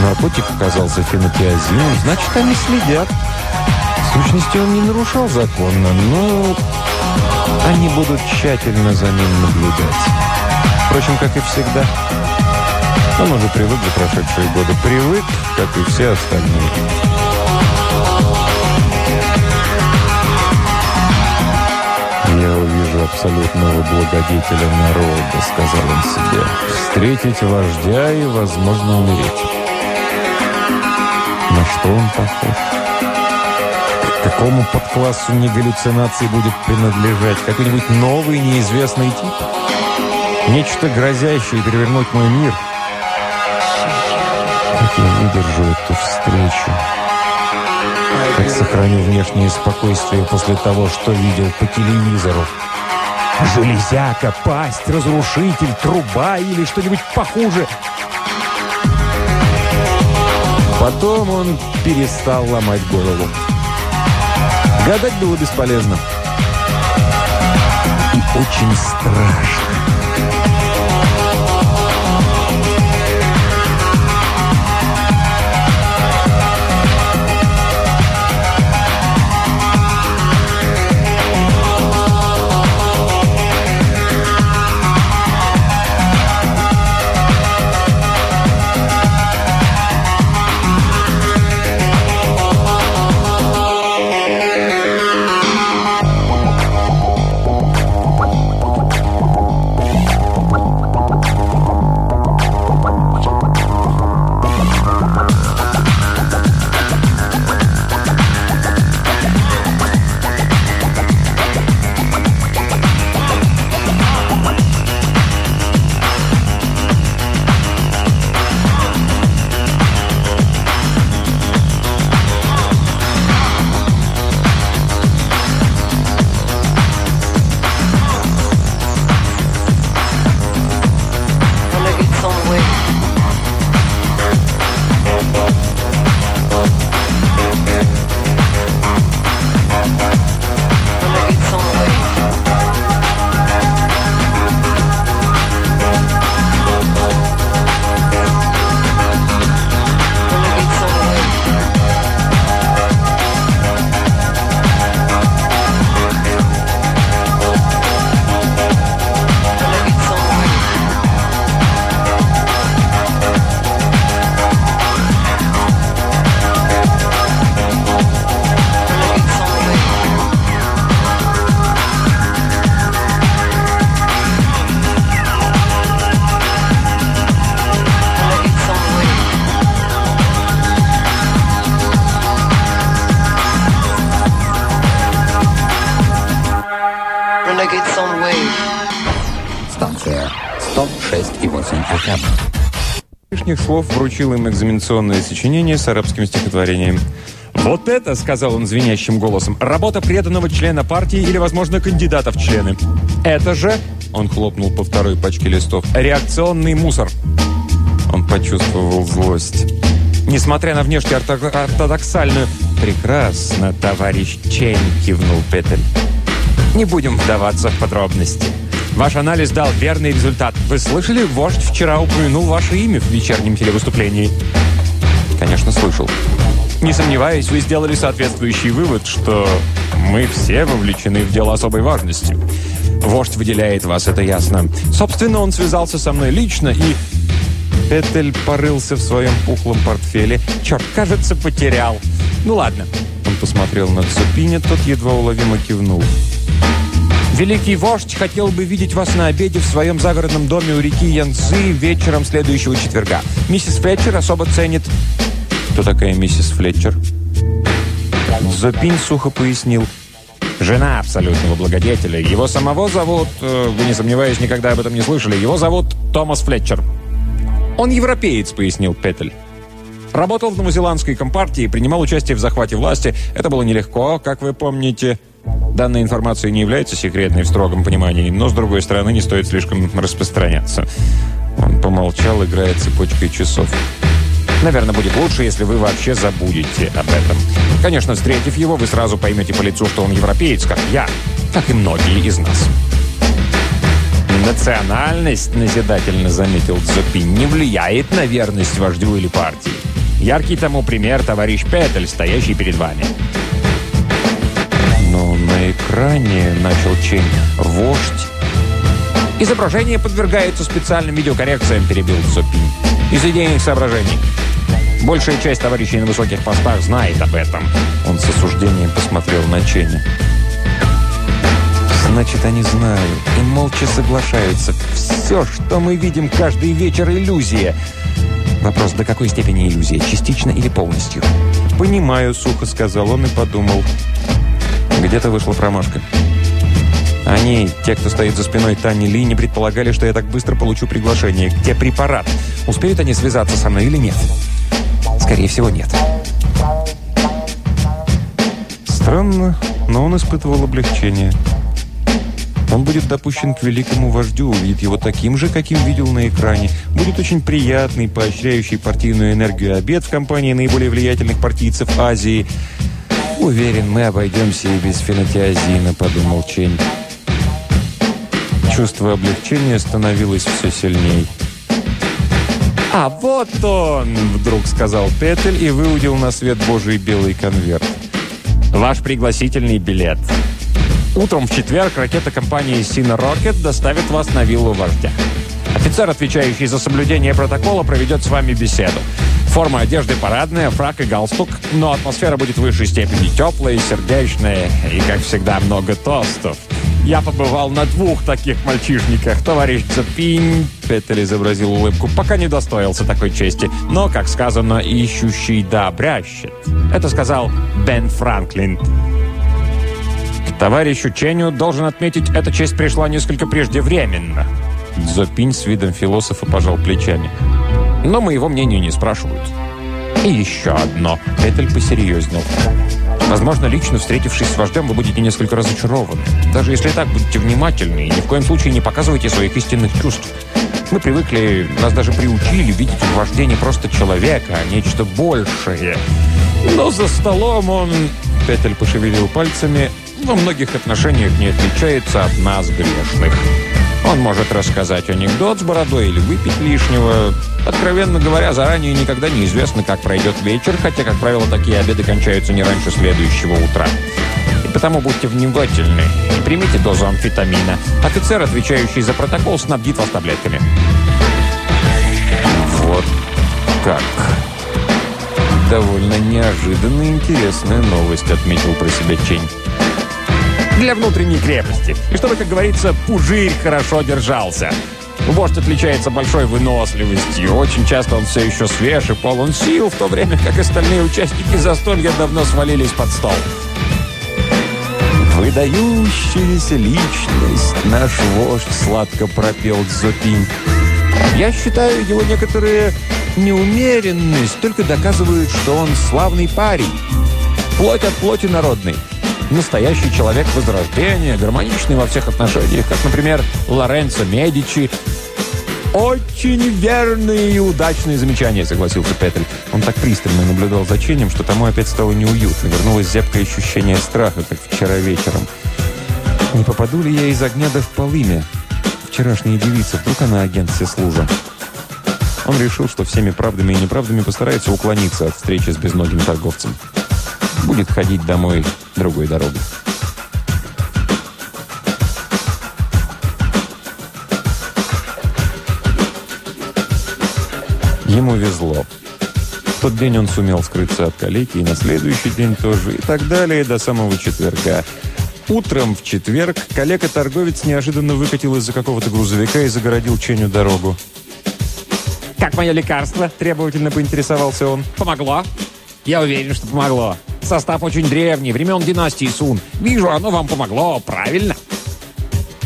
[SPEAKER 3] Наркотик оказался фенотиазином, значит, они следят. В сущности, он не нарушал закона, но они будут тщательно за ним наблюдать. Впрочем, как и всегда. Он уже привык за прошедшие годы. Привык, как и все остальные. «Я увижу абсолютного благодетеля народа», — сказал он себе. «Встретить вождя и, возможно, умереть». На что он похож? Какому подклассу негаллюцинации будет принадлежать? Какой-нибудь новый неизвестный тип? Нечто грозящее перевернуть мой мир? Как я выдержу эту встречу? Как сохраню внешнее спокойствие после того, что видел по телевизору? Железяка, пасть, разрушитель, труба или что-нибудь похуже. Потом он перестал ломать голову. Гадать было бесполезно. И очень страшно. Вручил им экзаменационное сочинение с арабским стихотворением. «Вот это, — сказал он звенящим голосом, — работа преданного члена партии или, возможно, кандидата в члены. Это же, — он хлопнул по второй пачке листов, — реакционный мусор». Он почувствовал злость. Несмотря на внешне ортодоксальную... «Прекрасно, товарищ Чейн», — кивнул Петель. «Не будем вдаваться в подробности». Ваш анализ дал верный результат. Вы слышали, вождь вчера упомянул ваше имя в вечернем телевыступлении? Конечно, слышал. Не сомневаюсь, вы сделали соответствующий вывод, что мы все вовлечены в дело особой важности. Вождь выделяет вас, это ясно. Собственно, он связался со мной лично и... Петель порылся в своем пухлом портфеле. Черт, кажется, потерял. Ну ладно. Он посмотрел на Цупиня, тот едва уловимо кивнул. Великий вождь хотел бы видеть вас на обеде в своем загородном доме у реки Янцзы вечером следующего четверга. Миссис Флетчер особо ценит... Кто такая миссис Флетчер? Зопинь сухо пояснил. Жена абсолютного благодетеля. Его самого зовут... Э, вы, не сомневаюсь, никогда об этом не слышали. Его зовут Томас Флетчер. Он европеец, пояснил Петель. Работал в новозеландской компартии, принимал участие в захвате власти. Это было нелегко, как вы помните. Данная информация не является секретной в строгом понимании, но, с другой стороны, не стоит слишком распространяться. Он помолчал, играя цепочкой часов. Наверное, будет лучше, если вы вообще забудете об этом. Конечно, встретив его, вы сразу поймете по лицу, что он европеец, как я, как и многие из нас.
[SPEAKER 6] Национальность, назидательно заметил Дзопин, не влияет на верность вождю или партии. Яркий тому пример товарищ Петель, стоящий перед вами.
[SPEAKER 3] Но на экране, начал Чень, вождь
[SPEAKER 6] Изображение подвергается специальным видеокоррекциям, перебил Цопин. Из идейных соображений. Большая часть товарищей на высоких постах знает об этом.
[SPEAKER 3] Он с осуждением посмотрел на Ченя. Значит, они знают и молча соглашаются. Все, что мы видим каждый вечер, иллюзия. Вопрос, до какой степени иллюзия? Частично или полностью? «Понимаю», — сухо сказал он и подумал. Где-то вышла промашка. Они, те, кто стоит за спиной Тани Ли, не предполагали, что я так быстро получу приглашение. Где препарат? Успеют они связаться со мной или нет? Скорее всего, нет. Странно, но он испытывал облегчение. Он будет допущен к великому вождю, увидит его таким же, каким видел на экране. Будет очень приятный, поощряющий партийную энергию обед в компании наиболее влиятельных партийцев Азии. «Уверен, мы обойдемся и без фенотиазина», — подумал Чень. Чувство облегчения становилось все сильней. «А вот он!» – вдруг сказал Петель и выудил на свет Божий белый конверт. «Ваш пригласительный билет. Утром в четверг ракета компании «Сина Рокет» доставит вас на виллу вождя. Офицер, отвечающий за соблюдение протокола, проведет с вами беседу. Форма одежды парадная, фрак и галстук, но атмосфера будет в высшей степени теплая, сердечная и, как всегда, много тостов. Я побывал на двух таких мальчишниках. Товарищ Цепинь, Петель изобразил улыбку, пока не достоился такой чести. Но, как сказано, ищущий да обрящет. Это сказал Бен Франклин. К товарищу Ченю, должен отметить, эта честь пришла несколько преждевременно. Дзопинь с видом философа пожал плечами. Но моего мнения не спрашивают. И еще одно. Петель посерьезнел. Возможно, лично встретившись с вождем, вы будете несколько разочарованы. Даже если так, будьте внимательны и ни в коем случае не показывайте своих истинных чувств. Мы привыкли, нас даже приучили видеть в вожде не просто человека, а нечто большее. Но за столом он, Петель пошевелил пальцами, во многих отношениях не отличается от нас, грешных. Он может рассказать анекдот с бородой или выпить лишнего. Откровенно говоря, заранее никогда не известно, как пройдет вечер, хотя, как правило, такие обеды кончаются не раньше следующего утра. И потому будьте внимательны и примите дозу амфетамина. Офицер, отвечающий за протокол, снабдит вас таблетками. Вот как. Довольно неожиданная интересная новость, отметил про себя Чень
[SPEAKER 6] для внутренней крепости. И чтобы, как говорится, пужирь хорошо держался. Вождь отличается большой выносливостью. Очень часто он все еще свеж и полон сил, в то время как остальные участники застолья давно свалились под стол.
[SPEAKER 3] «Выдающаяся личность, наш вождь», — сладко пропел Дзопинь. «Я считаю, его некоторые неумеренность только доказывают, что он славный парень. Плоть от плоти народной настоящий человек Возрождения, гармоничный во всех отношениях, как, например, Лоренцо Медичи. «Очень верные и удачные замечания», — согласился Петель. Он так пристально наблюдал за Ченем, что тому опять стало неуютно. Вернулось зябкое ощущение страха, как вчера вечером. «Не попаду ли я из огня да в полымя? Вчерашняя девица, вдруг она агент служа. Он решил, что всеми правдами и неправдами постарается уклониться от встречи с безногим торговцем будет ходить домой другой дорогой. Ему везло. В тот день он сумел скрыться от калеки, и на следующий день тоже, и так далее до самого четверга. Утром в четверг коллега-торговец неожиданно выкатил из-за какого-то грузовика и загородил Ченю дорогу.
[SPEAKER 6] «Как мое лекарство?» – требовательно поинтересовался он. «Помогло?» «Я уверен, что помогло. Состав очень древний, времен династии Сун. Вижу, оно вам помогло, правильно?»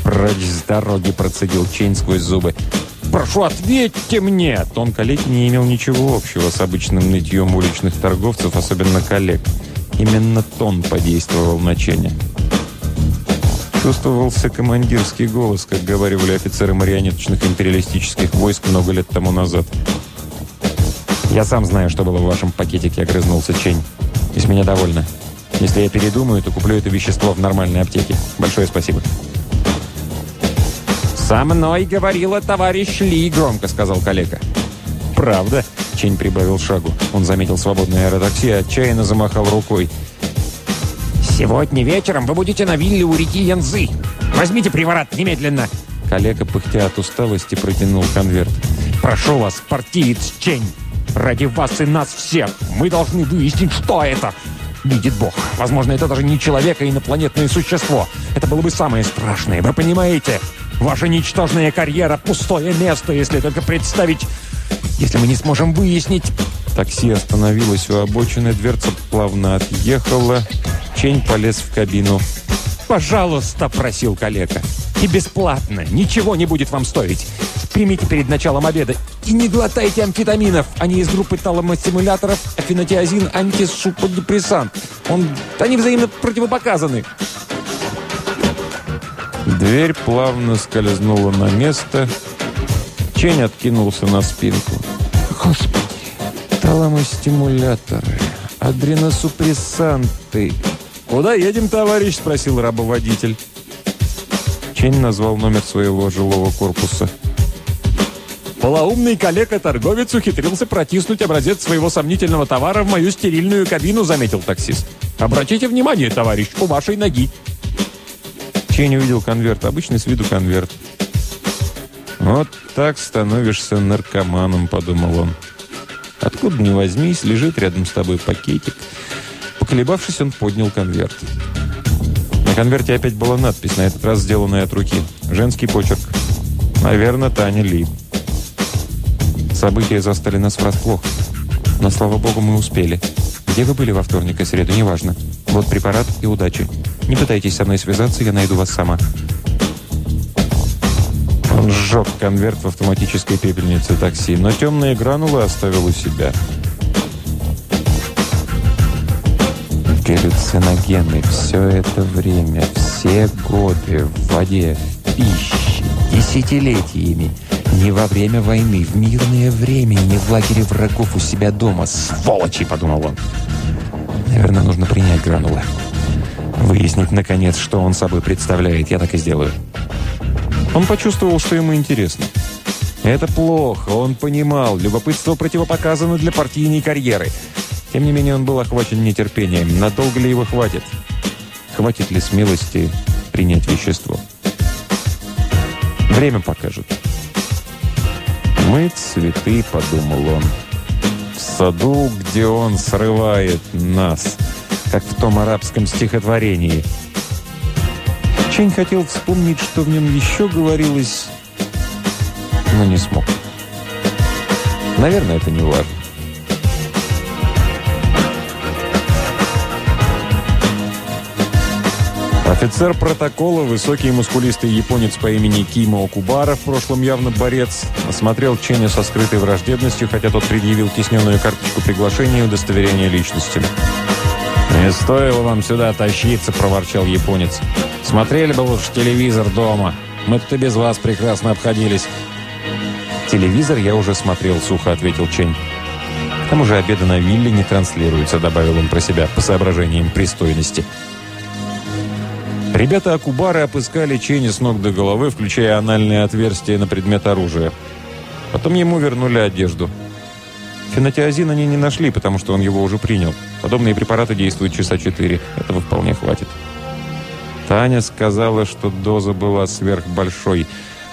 [SPEAKER 3] «Прочь с дороги!» – процедил Чейн сквозь зубы.
[SPEAKER 6] «Прошу, ответьте мне!»
[SPEAKER 3] Тон коллеги не имел ничего общего с обычным нытьем уличных торговцев, особенно коллег. Именно тон подействовал на Ченя. Чувствовался командирский голос, как говорили офицеры марионеточных империалистических войск много лет тому назад. «Я сам знаю, что было в вашем пакетике», — огрызнулся Чень. И с меня довольно. Если я передумаю, то куплю это вещество в нормальной аптеке. Большое спасибо.
[SPEAKER 12] «Со мной говорила товарищ Ли», — громко сказал коллега.
[SPEAKER 3] «Правда?» — Чень прибавил шагу. Он заметил свободное аэротакси и отчаянно замахал рукой.
[SPEAKER 6] «Сегодня вечером вы будете на вилле у реки Янзы. Возьмите приворот немедленно!»
[SPEAKER 3] Коллега, пыхтя от усталости, протянул конверт.
[SPEAKER 6] «Прошу вас, партиец Чень, ради вас и нас всех, мы должны выяснить, что это!» Видит Бог. Возможно, это даже не человек, а инопланетное существо. Это было бы самое страшное, вы понимаете? Ваша ничтожная карьера – пустое место, если только представить... Если мы не сможем выяснить...
[SPEAKER 3] Такси остановилось у обочины, дверца плавно отъехала. Чень полез в кабину.
[SPEAKER 6] «Пожалуйста», – просил коллега. «И бесплатно. Ничего не будет вам стоить. Примите перед началом обеда. И не глотайте амфетаминов. Они из группы таламостимуляторов, афенотиазин, антисуподепрессант. Он, они взаимно противопоказаны».
[SPEAKER 3] Дверь плавно скользнула на место. Чень откинулся на спинку. Господи, таламостимуляторы, адреносупрессанты. «Куда едем, товарищ?» – спросил рабоводитель. Чень назвал номер своего жилого корпуса.
[SPEAKER 12] «Полоумный коллега-торговец ухитрился протиснуть образец своего сомнительного товара в мою стерильную кабину», – заметил таксист. «Обратите внимание, товарищ, у вашей ноги».
[SPEAKER 3] Чень увидел конверт, обычный с виду конверт. «Вот так становишься наркоманом», – подумал он. «Откуда ни возьмись, лежит рядом с тобой пакетик». Поколебавшись, он поднял конверт. На конверте опять была надпись, на этот раз сделанная от руки. Женский почерк. Наверное, Таня Ли. События застали нас врасплох. Но, слава богу, мы успели. Где вы были во вторник и среду, неважно. Вот препарат и удачи. Не пытайтесь со мной связаться, я найду вас сама. Он сжег конверт в автоматической пепельнице такси, но темные гранулы оставил у себя. Галлюциногены все это время, все годы в воде, в пище, десятилетиями. Не во время войны, в мирное время не в лагере врагов у себя дома. «Сволочи!» – подумал он. «Наверное, нужно принять гранулы. Выяснить, наконец, что он собой представляет. Я так и сделаю». Он почувствовал, что ему интересно. Это плохо, он понимал. Любопытство противопоказано для партийной карьеры. Тем не менее, он был охвачен нетерпением. Надолго ли его хватит? Хватит ли смелости принять вещество? Время покажет. «Мы цветы», — подумал он. «В саду, где он срывает нас, как в том арабском стихотворении». Чень хотел вспомнить, что в нем еще говорилось, но не смог. Наверное, это не важно. Офицер протокола, высокий мускулистый японец по имени Кимо Окубара, в прошлом явно борец, осмотрел Ченя со скрытой враждебностью, хотя тот предъявил тесненную карточку приглашения и удостоверения личности. «Не стоило вам сюда тащиться», — проворчал японец. «Смотрели бы лучше телевизор дома. Мы тут и без вас прекрасно обходились». «Телевизор я уже смотрел», — сухо ответил Чень. «К тому же обеды на вилле не транслируются», — добавил он про себя по соображениям пристойности. Ребята Акубары опыскали Ченни с ног до головы, включая анальные отверстия на предмет оружия. Потом ему вернули одежду. Фенотиазин они не нашли, потому что он его уже принял. Подобные препараты действуют часа четыре. Этого вполне хватит. Таня сказала, что доза была сверхбольшой.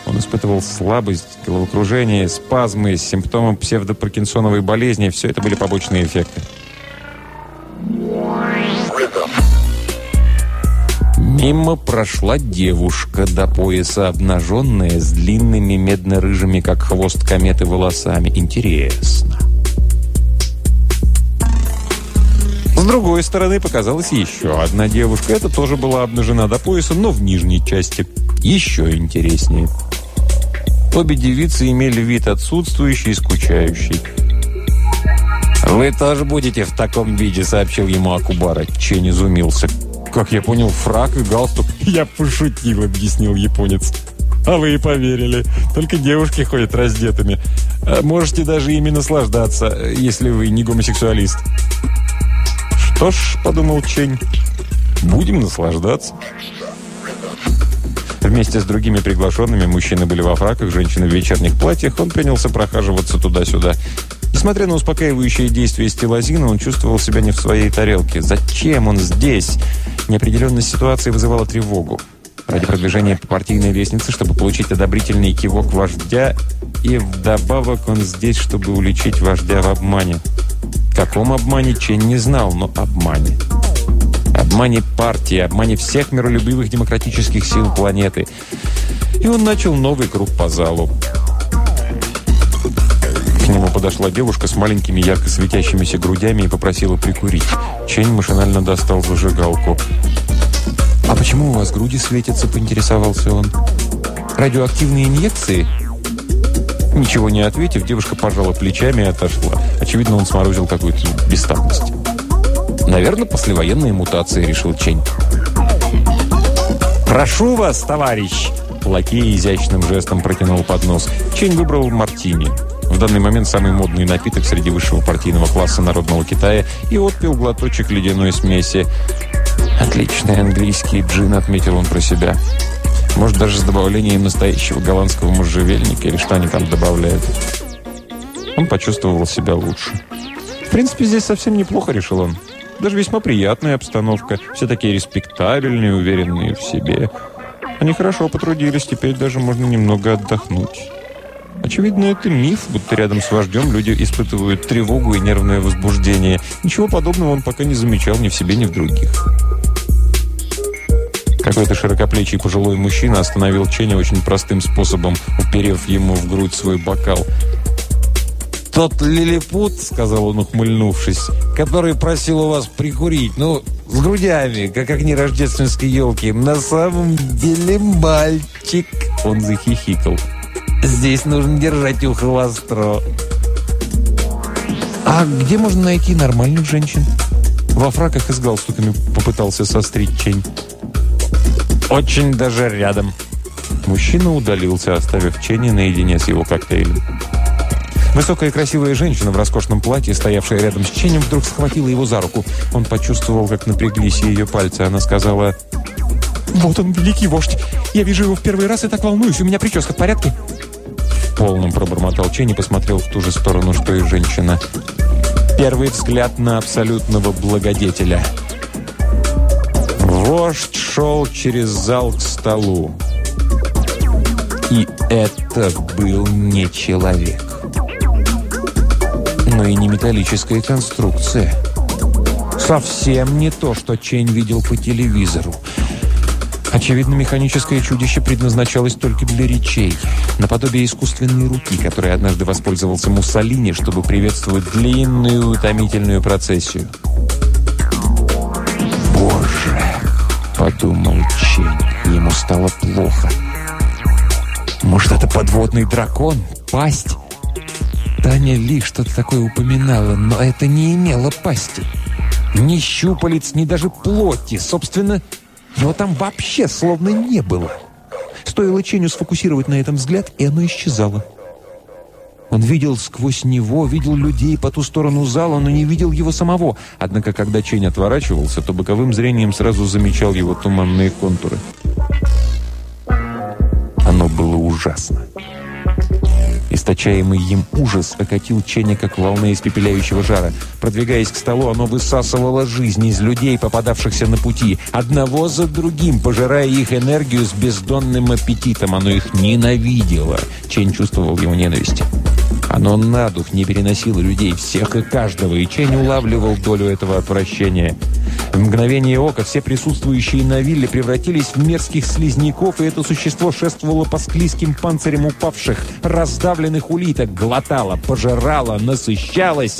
[SPEAKER 3] Он испытывал слабость, головокружение, спазмы, симптомы псевдопаркинсоновой болезни. Все это были побочные эффекты. Мимо прошла девушка до пояса обнаженная, с длинными медно-рыжими, как хвост кометы, волосами. Интересно. С другой стороны показалась еще одна девушка. Эта тоже была обнажена до пояса, но в нижней части. Еще интереснее. Обе девицы имели вид отсутствующий и скучающий. «Вы тоже будете в таком виде», — сообщил ему Акубара. Чен изумился. «Как я понял, фрак и галстук». «Я пошутил», — объяснил японец. «А вы и поверили. Только девушки ходят раздетыми. А можете даже ими наслаждаться, если вы не гомосексуалист». «Что ж», — подумал Чень, — «будем наслаждаться». Вместе с другими приглашенными, мужчины были во фраках, женщины в вечерних платьях, он принялся прохаживаться туда-сюда. Несмотря на успокаивающее действие стилозина, он чувствовал себя не в своей тарелке. Зачем он здесь? Неопределенность ситуации вызывала тревогу. Ради продвижения по партийной лестнице, чтобы получить одобрительный кивок вождя, и вдобавок он здесь, чтобы уличить вождя в обмане. Каком обмане Чен не знал, но обмане. Обмане партии, обмане всех миролюбивых демократических сил планеты. И он начал новый круг по залу. К нему подошла девушка с маленькими ярко светящимися грудями и попросила прикурить. Чень машинально достал зажигалку. «А почему у вас груди светятся?» – поинтересовался он. «Радиоактивные инъекции?» Ничего не ответив, девушка пожала плечами и отошла. Очевидно, он сморозил какую-то бестактность. «Наверное, послевоенные мутации», — решил Чень. «Прошу вас, товарищ!» Лакей изящным жестом протянул поднос. Чень выбрал мартини. В данный момент самый модный напиток среди высшего партийного класса народного Китая и отпил глоточек ледяной смеси. «Отличный английский джин», — отметил он про себя. Может, даже с добавлением настоящего голландского можжевельника или что они там добавляют. Он почувствовал себя лучше. В принципе, здесь совсем неплохо, решил он. Даже весьма приятная обстановка. Все такие респектабельные, уверенные в себе. Они хорошо потрудились, теперь даже можно немного отдохнуть. Очевидно, это миф, будто рядом с вождем люди испытывают тревогу и нервное возбуждение. Ничего подобного он пока не замечал ни в себе, ни в других. Какой-то широкоплечий пожилой мужчина остановил Ченя очень простым способом, уперев ему в грудь свой бокал. «Тот лилипут, — сказал он, ухмыльнувшись, — который просил у вас прикурить, ну, с грудями, как огни рождественской елки, на самом деле мальчик!» Он захихикал. «Здесь нужно держать ухо востро». «А где можно найти нормальных женщин?» Во фраках и с галстуками попытался сострить Чень. «Очень даже рядом». Мужчина удалился, оставив Ченни наедине с его коктейлем. Высокая красивая женщина в роскошном платье, стоявшая рядом с Ченем, вдруг схватила его за руку. Он почувствовал, как напряглись ее пальцы. Она сказала, «Вот он, великий вождь! Я вижу его в первый раз и так волнуюсь. У меня прическа в порядке?» В полном пробормотал Чен и посмотрел в ту же сторону, что и женщина. Первый взгляд на абсолютного благодетеля – Вождь шел через зал к столу. И это был не человек. Но и не металлическая конструкция. Совсем не то, что Чень видел по телевизору. Очевидно, механическое чудище предназначалось только для речей, наподобие искусственной руки, которой однажды воспользовался Муссолини, чтобы приветствовать длинную утомительную процессию. Подумал Чень. Ему стало плохо. Может, это подводный дракон? Пасть? Таня Ли что-то такое упоминала, но это не имело пасти. Ни щупалец, ни даже плоти. Собственно, его там вообще словно не было. Стоило Ченю сфокусировать на этом взгляд, и оно исчезало. Он видел сквозь него, видел людей по ту сторону зала, но не видел его самого. Однако, когда Чень отворачивался, то боковым зрением сразу замечал его туманные контуры. Оно было ужасно. Источаемый им ужас окатил Ченя, как волна испепеляющего жара. Продвигаясь к столу, оно высасывало жизнь из людей, попадавшихся на пути. Одного за другим, пожирая их энергию с бездонным аппетитом. Оно их ненавидело. Чень чувствовал его ненависть. Оно на дух не переносило людей, всех и каждого, и Чень улавливал долю этого отвращения. В мгновение ока все присутствующие на вилле превратились в мерзких слизняков, и это существо шествовало по склизким панцирям упавших, раздавленных улиток, глотало, пожирало, насыщалось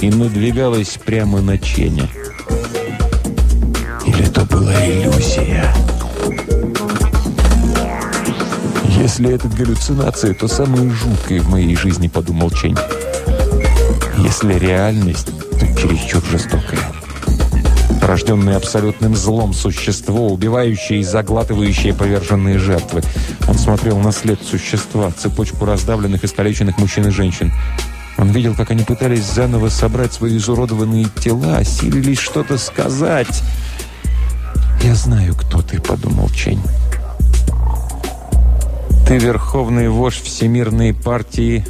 [SPEAKER 3] и надвигалось прямо на Ченя. Или это была иллюзия? «Если это галлюцинация, то самое жуткое в моей жизни», — подумал Чень. «Если реальность, то чересчур жестокая». Рожденное абсолютным злом существо, убивающее и заглатывающее поверженные жертвы. Он смотрел на след существа, цепочку раздавленных, искалеченных мужчин и женщин. Он видел, как они пытались заново собрать свои изуродованные тела, осилились что-то сказать. «Я знаю, кто ты», — подумал Чень. Ты верховный вождь Всемирной партии,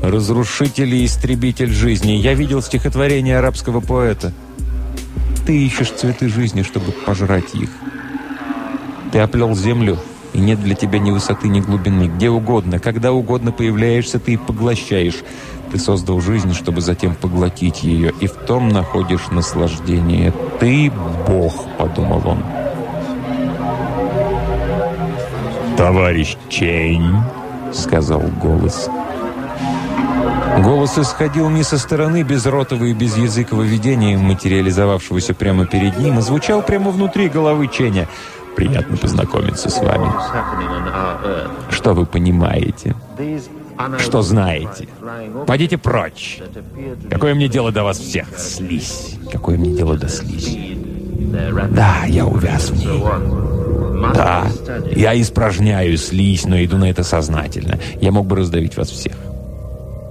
[SPEAKER 3] разрушитель и истребитель жизни. Я видел стихотворение арабского поэта. Ты ищешь цветы жизни, чтобы пожрать их. Ты оплел землю, и нет для тебя ни высоты, ни глубины. Где угодно, когда угодно появляешься, ты поглощаешь. Ты создал жизнь, чтобы затем поглотить ее, и в том находишь наслаждение. Ты Бог, подумал он.
[SPEAKER 13] «Товарищ Чейн», — сказал голос.
[SPEAKER 3] Голос исходил не со стороны безротого и безязыкого видения, материализовавшегося прямо перед ним, а звучал прямо внутри головы Ченя. «Приятно познакомиться с вами. Что вы понимаете? Что знаете? Пойдите прочь. Какое мне дело до вас всех? Слизь. Какое мне дело до слизи? Да, я увяз в ней. Да, я испражняю слизь, но иду на это сознательно. Я мог бы раздавить вас всех.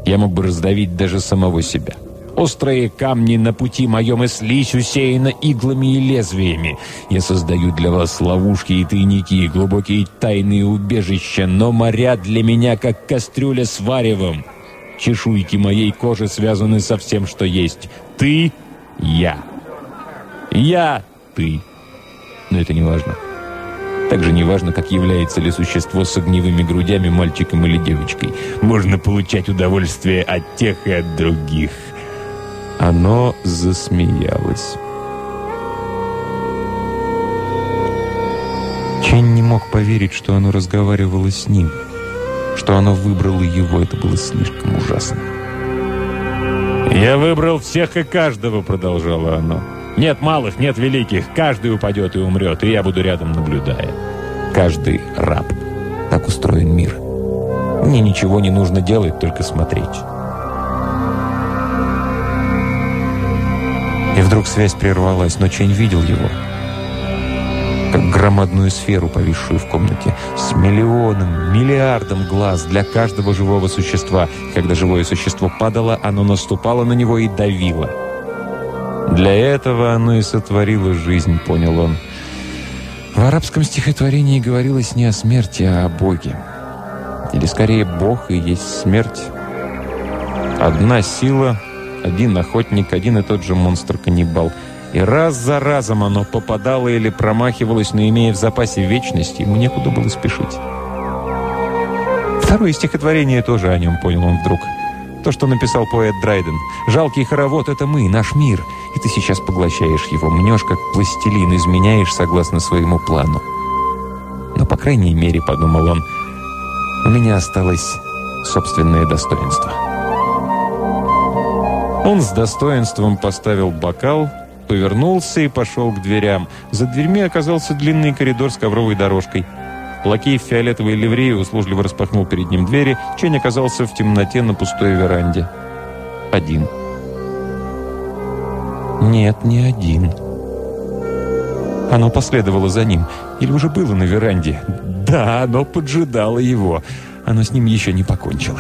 [SPEAKER 3] Я мог бы раздавить даже самого себя. Острые камни на пути моем и слизь усеяна иглами и лезвиями. Я создаю для вас ловушки и тайники, глубокие тайные убежища, но моря для меня, как кастрюля с варевом. Чешуйки моей кожи связаны со всем, что есть. Ты — я. Я — ты. Но это не важно. Также неважно, как является ли существо с огневыми грудями мальчиком или девочкой. Можно получать удовольствие от тех и от других. Оно засмеялось. Чен не мог поверить, что оно разговаривало с ним. Что оно выбрало его. Это было слишком ужасно. «Я выбрал всех и каждого», — продолжало оно. Нет малых, нет великих. Каждый упадет и умрет, и я буду рядом, наблюдая. Каждый раб. Так устроен мир. Мне ничего не нужно делать, только смотреть. И вдруг связь прервалась, но Чень видел его. Как громадную сферу, повисшую в комнате, с миллионом, миллиардом глаз для каждого живого существа. Когда живое существо падало, оно наступало на него и давило. Для этого оно и сотворило жизнь, понял он. В арабском стихотворении говорилось не о смерти, а о Боге. Или скорее Бог и есть смерть. Одна сила, один охотник, один и тот же монстр-каннибал. И раз за разом оно попадало или промахивалось, но имея в запасе вечность, ему некуда было спешить. Второе стихотворение тоже о нем понял он вдруг. То, что написал поэт Драйден. «Жалкий хоровод — это мы, наш мир, и ты сейчас поглощаешь его, мнешь, как пластилин, изменяешь согласно своему плану». Но, по крайней мере, — подумал он, — у меня осталось собственное достоинство. Он с достоинством поставил бокал, повернулся и пошел к дверям. За дверьми оказался длинный коридор с ковровой дорожкой — Лакей в фиолетовой ливреи услужливо распахнул перед ним двери. Чень оказался в темноте на пустой веранде. Один. Нет, не один. Оно последовало за ним. Или уже было на веранде. Да, оно поджидало его. Оно с ним еще не покончило.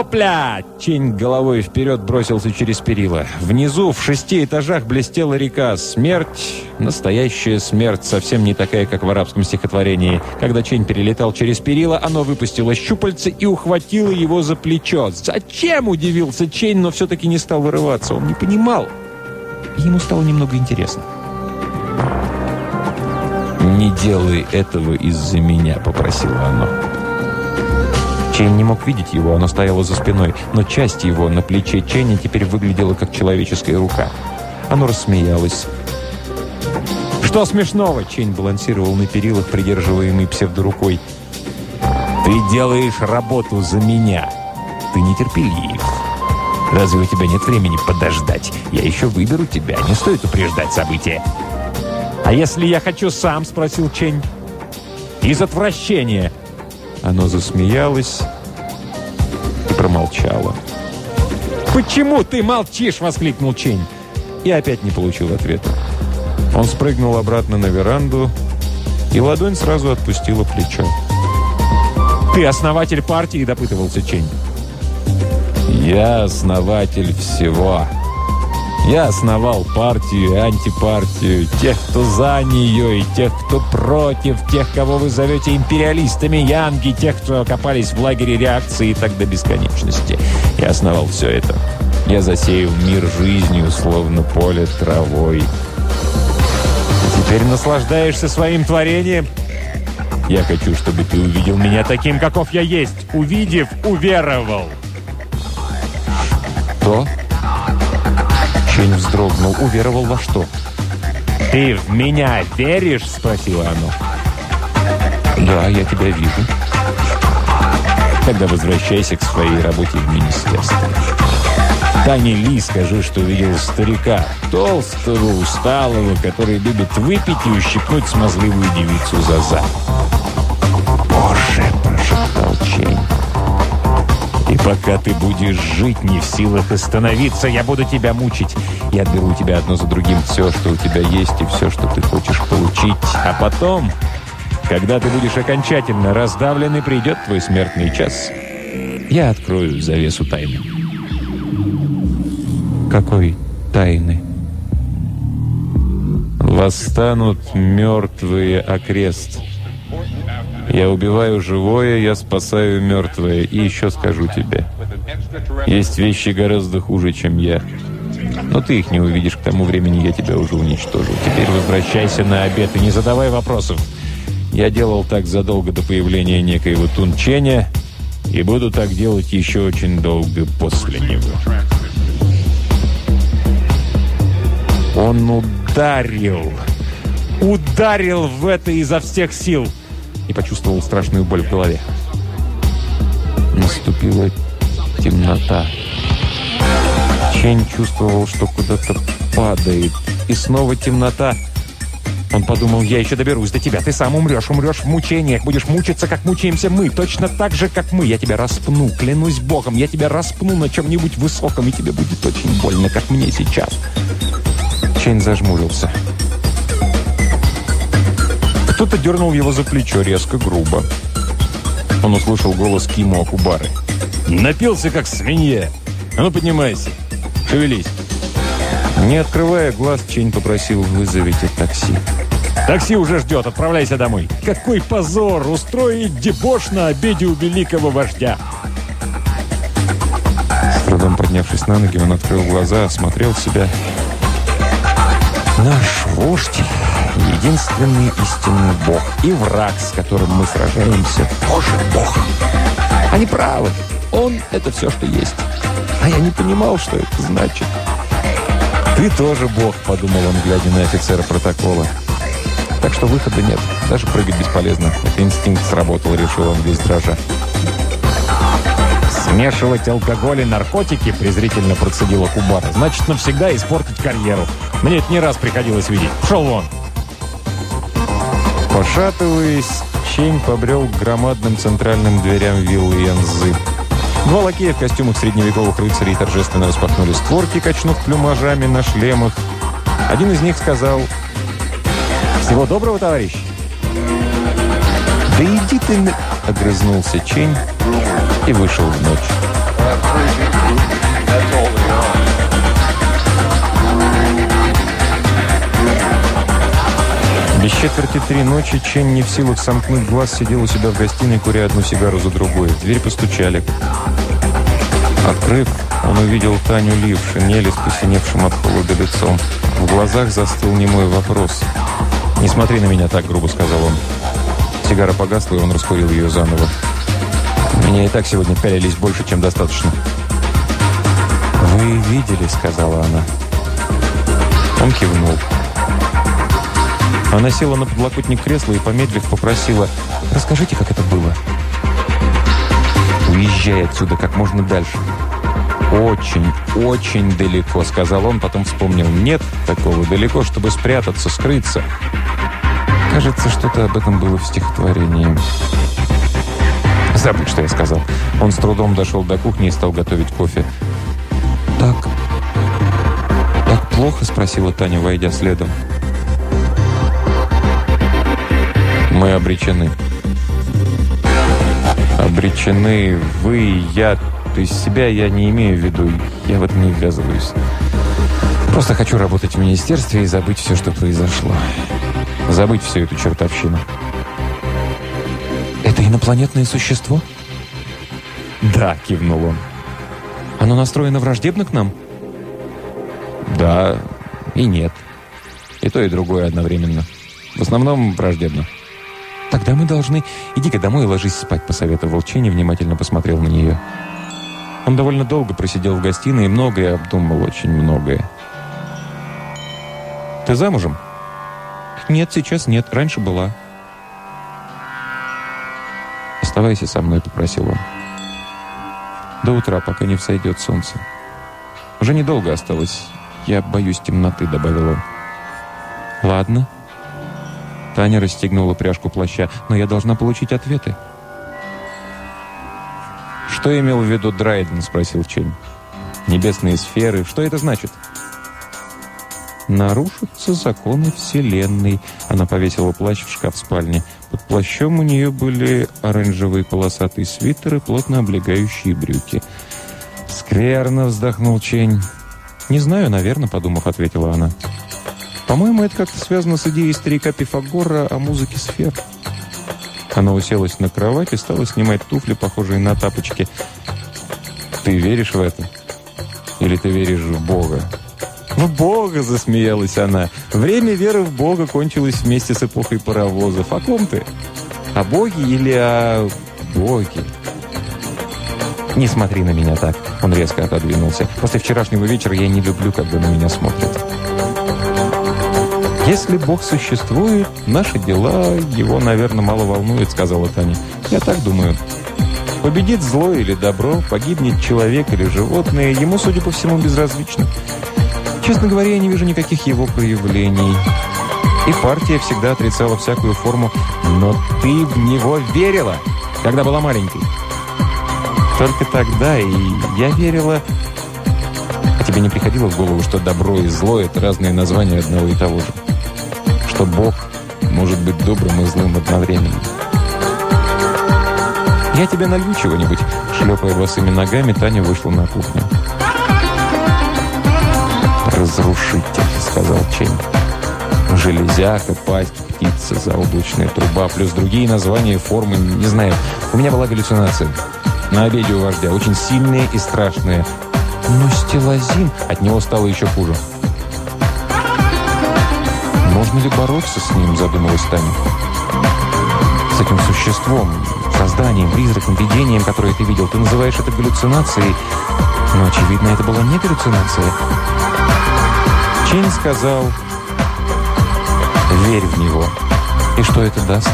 [SPEAKER 3] «Опля!» Чень головой вперед бросился через перила. Внизу, в шести этажах, блестела река. Смерть, настоящая смерть, совсем не такая, как в арабском стихотворении. Когда Чень перелетал через перила, оно выпустило щупальце и ухватило его за плечо. «Зачем?» – удивился Чень, но все-таки не стал вырываться. Он не понимал. Ему стало немного интересно. «Не делай этого из-за меня», – попросило оно. Чейн не мог видеть его, оно стояло за спиной, но часть его на плече Чейни теперь выглядела как человеческая рука. Оно рассмеялось. «Что смешного?» Чейн балансировал на перилах, придерживаемый псевдорукой. «Ты делаешь работу за меня. Ты нетерпелив. Разве у тебя нет времени подождать? Я еще выберу тебя. Не стоит упреждать события». «А если я хочу сам?» – спросил Чень. «Из отвращения». Оно засмеялось и промолчало. «Почему ты молчишь?» — воскликнул Чень. И опять не получил ответа. Он спрыгнул обратно на веранду, и ладонь сразу отпустила плечо. «Ты основатель партии?» — допытывался Чень. «Я основатель всего. Я основал партию и антипартию, тех, кто за нее, и тех, кто против, тех, кого вы зовете империалистами Янги, тех, кто окопались в лагере реакции и так до бесконечности. Я основал все это. Я засеял мир жизнью, словно поле травой. И теперь наслаждаешься своим творением? Я хочу, чтобы ты увидел меня таким, каков я есть. Увидев, уверовал.
[SPEAKER 13] Что? Чень вздрогнул. Уверовал во что?
[SPEAKER 3] «Ты в меня веришь?» – спросила она.
[SPEAKER 13] «Да, я тебя вижу».
[SPEAKER 3] Тогда возвращайся к своей работе в министерстве. Тане Ли скажи, что видел старика, толстого, усталого, который любит выпить и ущипнуть смазливую девицу за зад.
[SPEAKER 13] «Боже!» – прошептал Чень.
[SPEAKER 3] И пока ты будешь жить не в силах остановиться, я буду тебя мучить. Я отберу у тебя одно за другим все, что у тебя есть, и все, что ты хочешь получить. А потом, когда ты будешь окончательно раздавлен, и придет твой смертный час, я открою завесу тайны.
[SPEAKER 13] Какой тайны?
[SPEAKER 3] Восстанут мертвые окрест. Я убиваю живое, я спасаю мертвое. И еще скажу тебе. Есть вещи гораздо хуже, чем я. Но ты их не увидишь. К тому времени я тебя уже уничтожу. Теперь возвращайся на обед и не задавай вопросов. Я делал так задолго до появления некоего Тунченя и буду так делать еще очень долго после него. Он ударил. Ударил в это изо всех сил и почувствовал страшную боль в голове. Наступила темнота. Чень чувствовал, что куда-то падает. И снова темнота. Он подумал, я еще доберусь до тебя. Ты сам умрешь, умрешь в мучениях. Будешь мучиться, как мучаемся мы. Точно так же, как мы. Я тебя распну, клянусь Богом. Я тебя распну на чем-нибудь высоком, и тебе будет очень больно, как мне сейчас. Чейн зажмурился. Кто-то дернул его за плечо резко, грубо. Он услышал голос Кимо Акубары. «Напился, как свинья! А ну, поднимайся! Шевелись!» Не открывая глаз, Чень попросил «вызовите такси». «Такси уже ждет, отправляйся домой!» «Какой позор! Устроить дебош на обеде у великого вождя!» С трудом поднявшись на ноги, он открыл глаза, осмотрел себя. «Наш вождь!» единственный истинный Бог и враг, с которым мы сражаемся, тоже Бог. Они правы. Он — это все, что есть. А я не понимал, что это значит. «Ты тоже Бог», — подумал он, глядя на офицера протокола. Так что выхода нет. Даже прыгать бесполезно. Это инстинкт сработал, решил он весь дрожа. «Смешивать алкоголь и наркотики», — презрительно процедила Кубара, «значит навсегда испортить карьеру. Мне это не раз приходилось видеть. Пошел вон!» Пошатываясь, Чень побрел к громадным центральным дверям виллы Янзы. Два лакея в костюмах средневековых рыцарей торжественно распахнули створки, качнув плюмажами на шлемах. Один из них сказал «Всего доброго, товарищ!» «Да иди ты!» — огрызнулся Чень и вышел в ночь. Без четверти три ночи Чен не в силах сомкнуть глаз сидел у себя в гостиной, куря одну сигару за другой. В дверь постучали. Открыв, он увидел Таню Ли в шинели с от холода лицом. В глазах застыл немой вопрос. «Не смотри на меня так», — грубо сказал он. Сигара погасла, и он раскурил ее заново. «Меня и так сегодня пялились больше, чем достаточно». «Вы видели», — сказала она. Он кивнул. Она села на подлокотник кресла и, помедлив, попросила «Расскажите, как это было». «Уезжай отсюда как можно дальше». «Очень, очень далеко», — сказал он, потом вспомнил. «Нет такого далеко, чтобы спрятаться, скрыться». Кажется, что-то об этом было в стихотворении. Забудь, что я сказал. Он с трудом дошел до кухни и стал готовить кофе. «Так... так плохо?» — спросила Таня, войдя следом. Мы обречены. Обречены вы, я, что-то из себя, я не имею в виду. Я в этом не ввязываюсь. Просто хочу работать в министерстве и забыть все, что произошло. Забыть всю эту чертовщину.
[SPEAKER 6] «Это инопланетное существо?»
[SPEAKER 3] «Да», — кивнул он.
[SPEAKER 6] «Оно настроено враждебно к нам?»
[SPEAKER 3] «Да и нет. И то, и другое одновременно. В основном враждебно».
[SPEAKER 6] «Тогда мы должны... Иди-ка домой и ложись спать», — посоветовал Ченни, внимательно посмотрел на нее.
[SPEAKER 3] Он довольно долго просидел в гостиной и многое обдумал, очень многое. «Ты замужем?»
[SPEAKER 6] «Нет, сейчас нет. Раньше была».
[SPEAKER 3] «Оставайся со мной», — попросил он. «До утра, пока не всойдет солнце. Уже недолго осталось. Я боюсь темноты», — добавил он.
[SPEAKER 6] «Ладно».
[SPEAKER 3] Таня расстегнула пряжку плаща. «Но я должна получить ответы». «Что имел в виду Драйден?» — спросил Чень. «Небесные сферы. Что это значит?»
[SPEAKER 6] «Нарушатся законы Вселенной». Она повесила плащ в шкаф спальни. Под плащом у нее были оранжевый полосатый свитер и плотно облегающие брюки.
[SPEAKER 3] «Скверно!» — вздохнул Чень.
[SPEAKER 6] «Не знаю, наверное», — подумав, ответила она.
[SPEAKER 3] По-моему, это как-то связано с идеей старика Пифагора о музыке сфер. Она уселась на кровать и стала снимать туфли, похожие на тапочки. «Ты веришь в это? Или ты веришь в Бога?» «В Бога!» – засмеялась она. «Время веры в Бога кончилось вместе с эпохой паровозов. О ком ты? О Боге или о Боге?»
[SPEAKER 6] «Не смотри на меня так!» Он резко отодвинулся. «После вчерашнего вечера я не люблю, когда на меня смотрят».
[SPEAKER 3] «Если Бог существует, наши дела его, наверное, мало волнует», — сказала Таня. «Я так думаю. Победит зло или добро, погибнет человек или животное, ему, судя по всему, безразлично. Честно говоря, я не вижу никаких его проявлений. И партия всегда отрицала всякую форму. Но ты в него верила, когда была маленькой. Только тогда и я верила... А тебе не приходило в голову, что добро и зло — это разные названия одного и того же? Что Бог может быть добрым и злым одновременно. «Я тебе налью чего-нибудь», — шлепая босыми ногами, Таня вышла на кухню. «Разрушитель», — сказал Чень. «Железяка, пасть, птица, заоблачная труба, плюс другие названия, формы, не знаю. У меня была галлюцинация. На обеде у вождя, очень сильные и страшные. Но стелазин от него стало еще хуже».
[SPEAKER 6] Можно ли бороться с ним, задумалась Таня. С этим существом, созданием, призраком, видением, которое ты видел. Ты называешь это галлюцинацией, но, очевидно, это была не галлюцинация.
[SPEAKER 3] Чень сказал, верь в него.
[SPEAKER 6] И что это даст?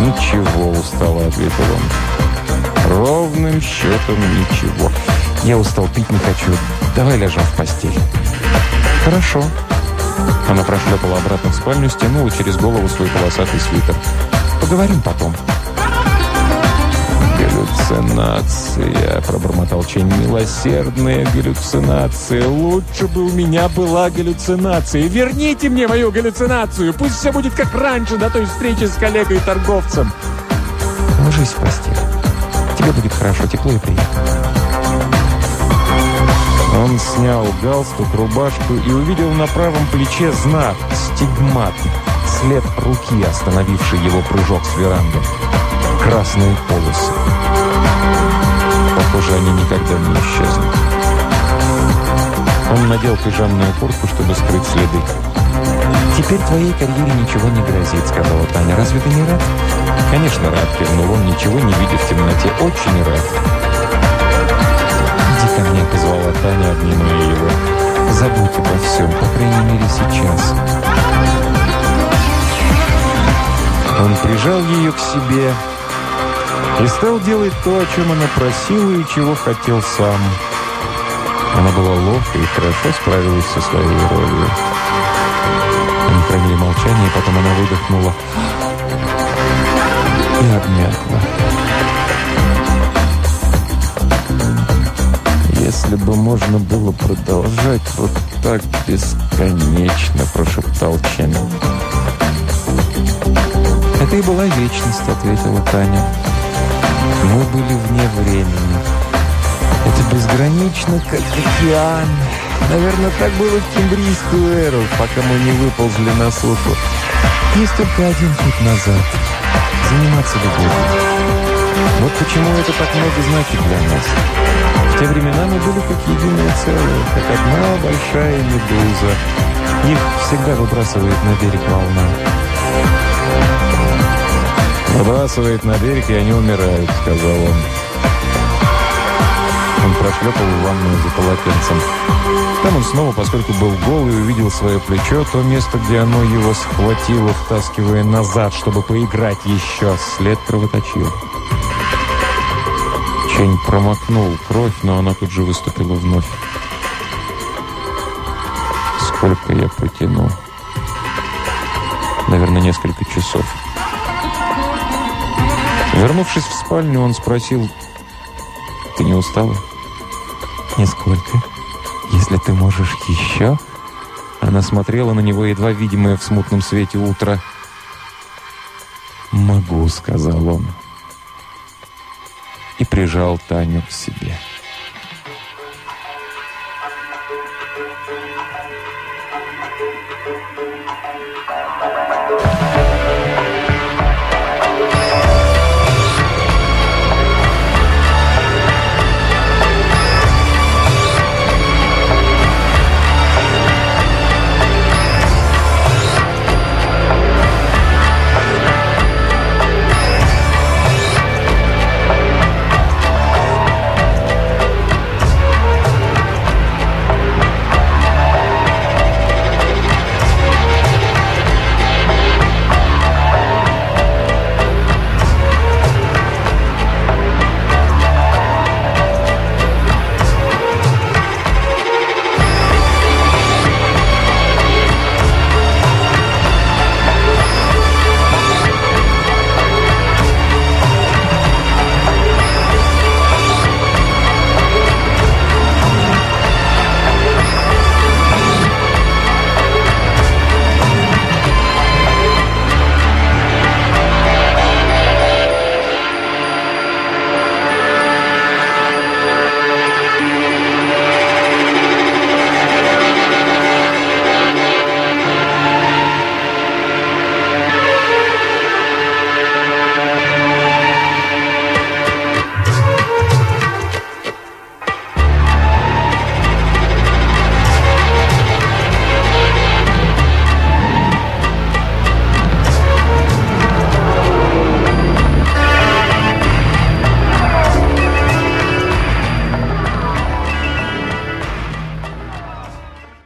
[SPEAKER 3] Ничего, устало ответил он. Ровным счетом ничего.
[SPEAKER 6] Я устал, пить не хочу. Давай ляжем в постель.
[SPEAKER 3] Хорошо. Она прошлепала обратно в спальню, стянула через голову свой полосатый свитер.
[SPEAKER 6] «Поговорим потом».
[SPEAKER 3] «Галлюцинация», — пробормотал Чень. «Милосердная галлюцинация. Лучше бы у меня была галлюцинация. Верните мне мою галлюцинацию. Пусть все будет как раньше, до той встречи с коллегой-торговцем».
[SPEAKER 6] «Ложись в постель. Тебе будет хорошо, тепло и приятно».
[SPEAKER 3] Он снял галстук, рубашку и увидел на правом плече знак «Стигмат», след руки, остановивший его прыжок с веранды. Красные полосы. Похоже, они никогда не исчезнут. Он надел пижамную куртку, чтобы скрыть следы.
[SPEAKER 6] «Теперь твоей карьере ничего не грозит», — сказала Таня. «Разве ты не рад?»
[SPEAKER 3] «Конечно рад», — кивнул он, ничего не видя в темноте. «Очень рад»
[SPEAKER 6] ко мне», — позвала Таня, обнимая его. «Забудь обо всем, по крайней мере, сейчас».
[SPEAKER 3] Он прижал ее к себе и стал делать то, о чем она просила и чего хотел сам. Она была ловко и хорошо справилась со своей ролью.
[SPEAKER 6] Они хранили молчание, потом она выдохнула и обмякла.
[SPEAKER 3] «Если бы можно было продолжать вот так бесконечно», – прошептал Чен.
[SPEAKER 6] «Это и была вечность», – ответила Таня.
[SPEAKER 3] Мы были вне времени. Это безгранично, как океан. Наверное, так было в кембрийскую эру, пока мы не выползли на сушу. Есть только один путь назад. Заниматься любовью. Вот почему это так много значит для нас. В те времена мы были как единое целое, как одна большая медуза. Их всегда выбрасывает на берег волна. «Выбрасывает на берег, и они умирают», — сказал он. Он прошлепал в ванную за полотенцем. Там он снова, поскольку был голый, увидел свое плечо, то место, где оно его схватило, втаскивая назад, чтобы поиграть еще. След кровоточил. Чень промокнул кровь, но она тут же выступила вновь. Сколько я протянул? Наверное, несколько часов. Вернувшись в спальню, он спросил, «Ты не устала?» «Нисколько. Если ты можешь еще...» Она смотрела на него, едва видимое в смутном свете утра. «Могу», — сказал он и прижал Таню к себе.